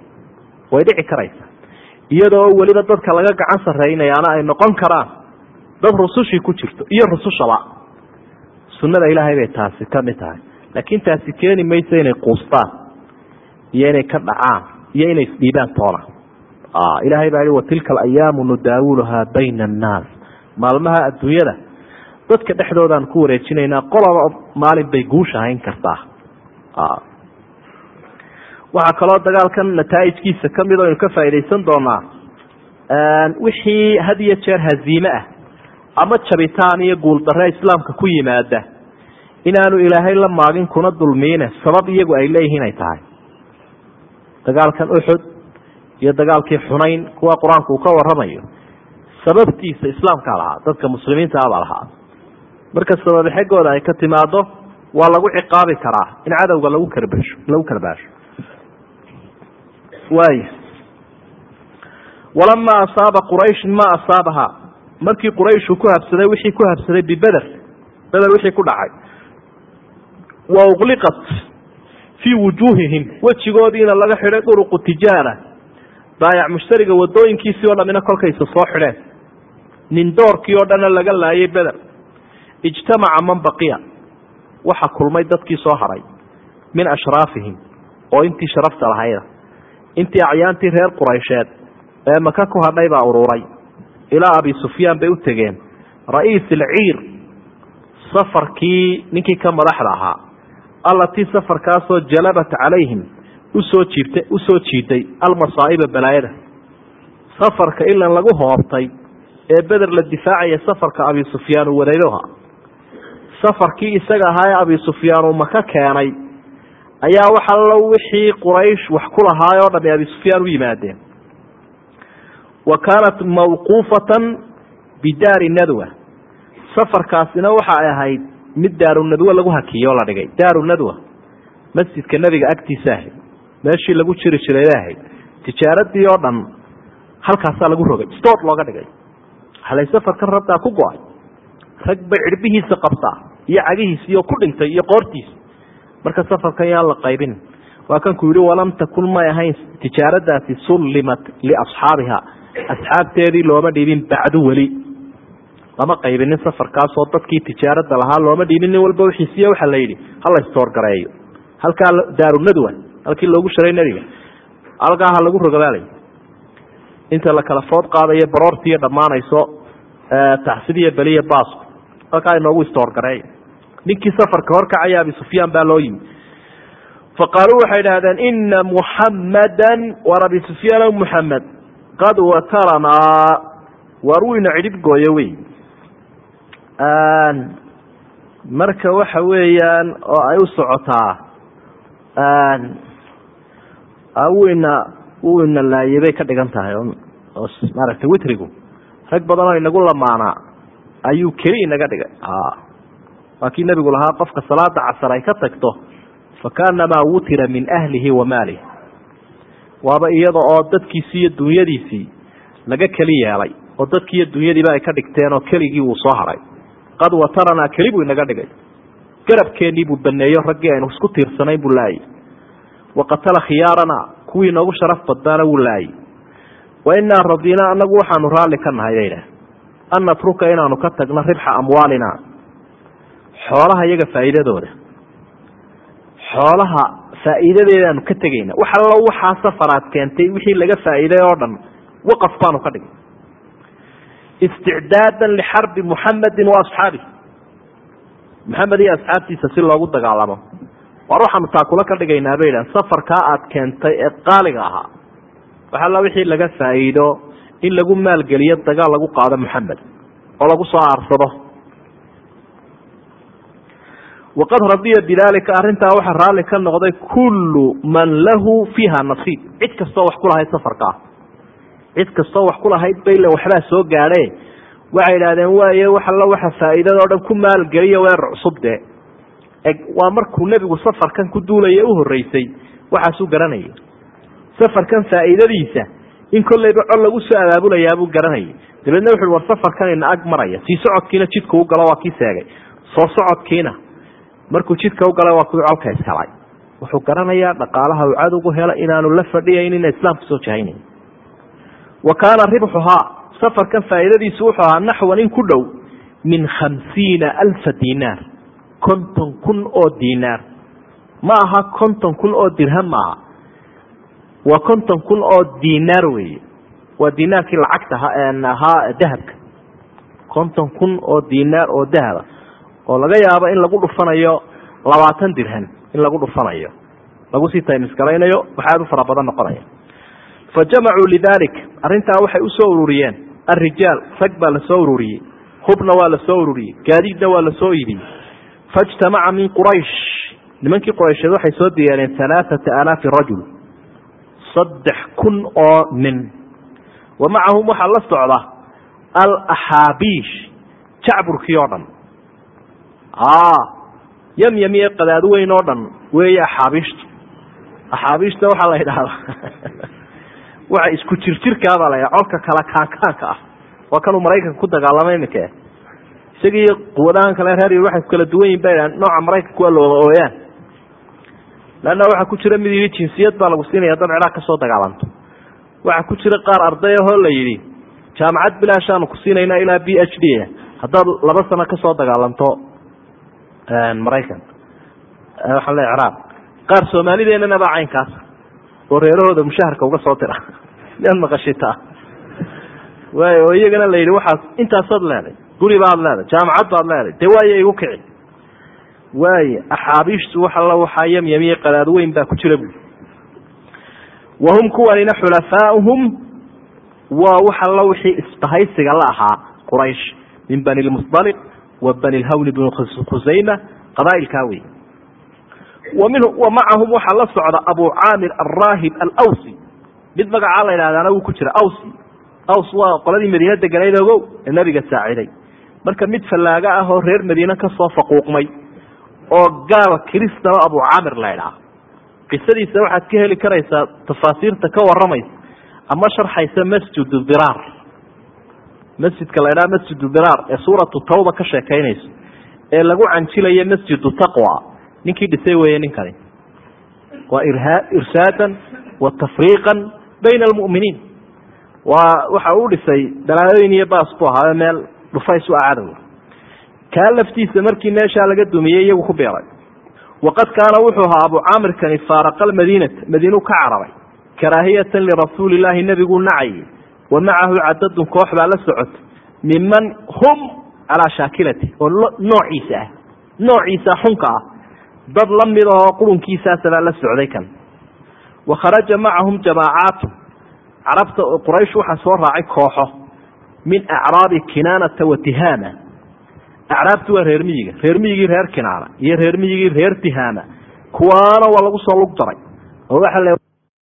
way dhici karaysaa iyadoo weliba dadka laga gacan sareynayaana ay noqon karaan dad rusushii ku jirto iyo rusushaba. Sunnada ilaahay bay taasi ka mid tahay. Laakiin taasi keeni mayso inay quustaan iyo inay ka dhacaan iyo inay isdhiibaan toona. Ilaahay baa yihi watilka alayaamu nudaawuluhaa bayna annaas. Maalmaha adduunyada dadka dhexdoodaan ku wareejinaynaa qolaba maalin bay guusha hayn kartaa waxaa kaloo dagaalkan nataa'ijkiisa ka mid aynu ka faa'iidaysan doonaa wixii had iyo jeer haziime ah ama jabitaan iyo guuldarre islaamka ku yimaada inaanu ilaahay la maagin kuna dulmiine sabab iyagu ay leeyihiin ay tahay. Dagaalkan uxud iyo dagaalkii xunayn kuwa qur'aanku uu ka waramayo sababtiisa islaamkaa lahaa dadka muslimiinta abaa lahaa. Marka sababi xeggooda ay ka timaado waa lagu ciqaabi karaa in cadowga lagu karbasho lagu karbaasho waaya walamaa asaaba qurayshin ma asaabaha. Markii qurayshu ku habsaday wixii ku habsaday bibeder beder wixii ku dhacay. Wa uqliqat fii wujuuhihim. Wejigoodiina laga xidhay duruqu tijaara baayac mushtariga wadooyinkiisii oo dhamina kolkaysa soo xidheen. Nindoorkii oo dhanna laga laayay beder ijtamaca man baqiya. Waxa kulmay dadkii soo hadhay min ashraafihim oo intii sharafta lahayda intii acyaantii reer quraysheed ee maka ku hadhay baa ururay ilaa abi sufyaan bay u tegeen. Ra'iis alciir safarkii ninkii ka madaxda ahaa allatii safarkaasoo jalabat calayhim u soo jiibta u soo jiiday almasaa'iba balaayada. Safarka ilan lagu hoobtay ee beder la difaacaya safarka abi sufyaan uu wadaydoha safarkii isaga ahaa ee abi sufyaan uu maka keenay ayaa wax allo wixii quraysh wax ku lahaay oo dhami abi sufyaan u yimaadeen wa kaanat mawquufatan bidaari nadwa. Safarkaasina waxa ay ahayd mid daaru nadwe lagu hakiye oo la dhigay. Daaru nadwa. Masjidka nebiga agtiisa ahayd. Meeshii lagu jiri jiray ahayd. Tijaaradii oo dhan halkaasaa lagu rogay. Stood looga dhigay. Halay safarkan rabtaa ku go'ay. Rag bay cirbihiisa qabtaa iyo cagihiisa iyo ku dhintay iyo qoortiisa marka safarkan yaan la qaybin. Waa kanku yihi walam takun may ahayn. Tijaaradaasi sullimat liasxaabiha asxaabteedii looma dhiibin bacdu weli. Lama qaybinin safarkaasoo dadkii tijaarada lahaa looma dhiibin nin walba wixiisiiy waxaa la yidhi hala istoorgareeyo halkaa daarunadwa halkii loogu sharay nebiga. Halkaa ha lagu rogabaalay. Inta la kala food qaadayo baroortiiyo dhammaanayso taxsidiyo beliya baasku halkaa inoogu istoorgareeyo ninkii safarka horkacaya abi sufyaan baa loo yimi. Faqaaluu waxay idhahdeen ina muxammadan war abi sufyaan muxamed qad wataranaa waar weyna cidhib gooyo wey marka waxa weeyaan oo ay u socotaa weyna weyna laayay bay ka dhigan tahay oo maaragtay witrigu. Rag badan oo inagu lamaanaa ayuu keli inaga dhigay waa kii nebigu lahaa qofka salaada casar ay ka tagto fakaanamaa wutira min ahlihi wa maalihi. Waaba iyada oo dadkiisii iyo dunyadiisii laga keli yeelay oo dadkii iyo dunyadiiba ay ka dhigteen oo keligii uu soo haray. Qad wataranaa keli buu inaga dhigay. Garabkeennii buu baneeyo raggii aynu isku tiirsanayn buu laayay. Wa qatala khiyaarana kuwii inoogu sharaf badnaana wuu laayay. Wa inaa radina anagu waxaanu raalli ka nahay baydhah an natruka inaanu ka tagno ribxa amwaalina xoolaha iyaga faa'iidadooda. Xoolaha faa'iidadeedaanu ka tegayna wax allo waxaa safaraad keentay wixii laga faa'iiday oo dhan waqaf baanu ka dhigay. Isticdaadan lixarbi muxamedin wa asxaabih maxamed iyo asxaabtiisa si loogu dagaalamo. Waar waxaanu taakula ka dhigaynaa bay idhahan safarkaa aad keentay ee qaaliga ahaa wax alla wixii laga faa'iido in lagu maalgeliyo dagaal lagu qaado maxamed oo lagu soo aarsado waqad radiya bidalika arrintaa waxaa raalli ka noqday kullu man lahu fiiha nasiib cid kastoo wax ku lahayd safarkaa cid kastoo wax ku lahayd bayle waxbaa soo gaadhe waxay idhahdeen waaye wax alla waxa faa'iidadao dhan ku maalgeliya weerar cusub dee waa markuu nebigu safarkan ku duulaya u horreysay waxaasuu garanayay safarkan faa'iidadiisa in kollayba col lagu soo abaabulayaabuu garanayay dabeedna wuxu war safarkan ina ag maraya sii socodkiina jidka u galo waa kii seegay soo socodkiina markuu jidka u galay waa kuwii colka ishelay wuxuu garanayaa dhaqaalaha uu cadowgu hela inaanu la fadhiyayn ina islaamka soo jahaynayn. Wa kaana ribxuhaa safarkan faa'iidadiisu wuxuu ahaa naxwan in ku dhow min khamsiina alfa dinaar konton kun oo dinaar ma aha konton kun oo dirham maaha waa konton kun oo dinaar weeye. Waa dinaarkii lacagta ahaa dahabka. Konton kun oo dinaar oo dahaba oo laga yaabo in lagu dhufanayo labaatan dirham in lagu dhufanayo lagu sii taymisgaraynayo wax aada u fara badan noqonaya fa jamacuu lidalik arrintaa waxay u soo ururiyeen. Alrijaal rag baa la soo ururiyey hubna waa la soo ururiyey gaadiidna waa la soo iibiyey faijtamaca min quraysh nimankii quraysheed waxay soo diyaareen alaaata alaafi rajul saddex kun oo nin. Wa macahum waxaa la socda alaxaabiish jacburkii oo dhan yamyami ee qadaad weyn oo dhan. Weeye axaabiishtu. Axaabiishta waxaa la yidhahdaa waxa isku jirjirkaabaa la ydhaha colka kala kaankaanka ah. Waa kanuu maraykanka ku dagaalamay iminka isagii quwadahan kale reer waxay kala duwan yihiin ba ydhahan nooca maraykanka waa looda ooyaan leanna waxaa ku jira mid yidhi jinsiyad baa lagu siinaya dad ciraaq ka dagaalanto. Waxaa ku jira qaar arday ahoo la yidhi jaamacad bilaashaanu ku siinayna ilaa b h d haddaad laba sano ka dagaalanto maraykan. Waxaan le ciraaq qaar soomaalideenana baa oo reerahooda mushaharka uga soo dira miyaad maqashitaa waay oo iyagana la yidhi waxaas intaasaad leeday. Guri baad leeday. Jaamacad baad leeday. Dee waayo igu kici. Waaye axaabiishtu wax alla waxaa yamyamiye qadaad weyn baa ku jira buui wahum kuwanina xulafaauhum waa wax alla wixii isbahaysiga la ahaa quraysh min bani wa bani lhawli bn khusayma qabaailkaa wey wa macahum waxaa la socda abu caamir alraahib alawsi. Mid magacaa la yidhahdaana wuu ku jira awsi. Aws waa qoladii madiine deganayd ogow ee nabiga saaciday. Marka mid fallaaga ah oo reer madiine ka soo faquuqmay oo gaala kiristaba abu caamir la ydhaha qisadiisa waxaad ka heli karaysaa tafaasiirta ka waramaysa ama sharxaysa masjidu diraar masjidka la ydhaha masjidu diraar ee suuratu tawba ka sheekaynayso ee lagu canjilayo masjidu taqwa ninkii dhisay weeye ninkani? Waa irsaadan wa tafriiqan bayna almu'miniin. Waa waxa uu dhisay dalaalooyin iyo baas buu ahaayo meel dhufays u acadow kaa laftiisa markii meeshaa laga dumiyey iyagu ku beeray. Waqad kaana wuxuu ahaa abu caamirkani faaraqa almadiinata madiinuu ka cararay karaahiyatan lirasuuli illaahi nebiguu nacayay wa macahu cadadun koox baa la socota miman hum calaa shaakilati oo noociisa ah noociisa xunka ah. Dad la mid ahoo qurunkiisaasa baa la socday kan. Wa kharaja macahum jamaacaatu carabta quraysh waxaa soo raacay kooxo min acraabi kinaanata wa tihaama. Acraabtu waa reer miyiga reer miyigii reer kinaana iyo reer miyigii reer tihaama. Kuwaana waa lagu soo lug daray oo waxa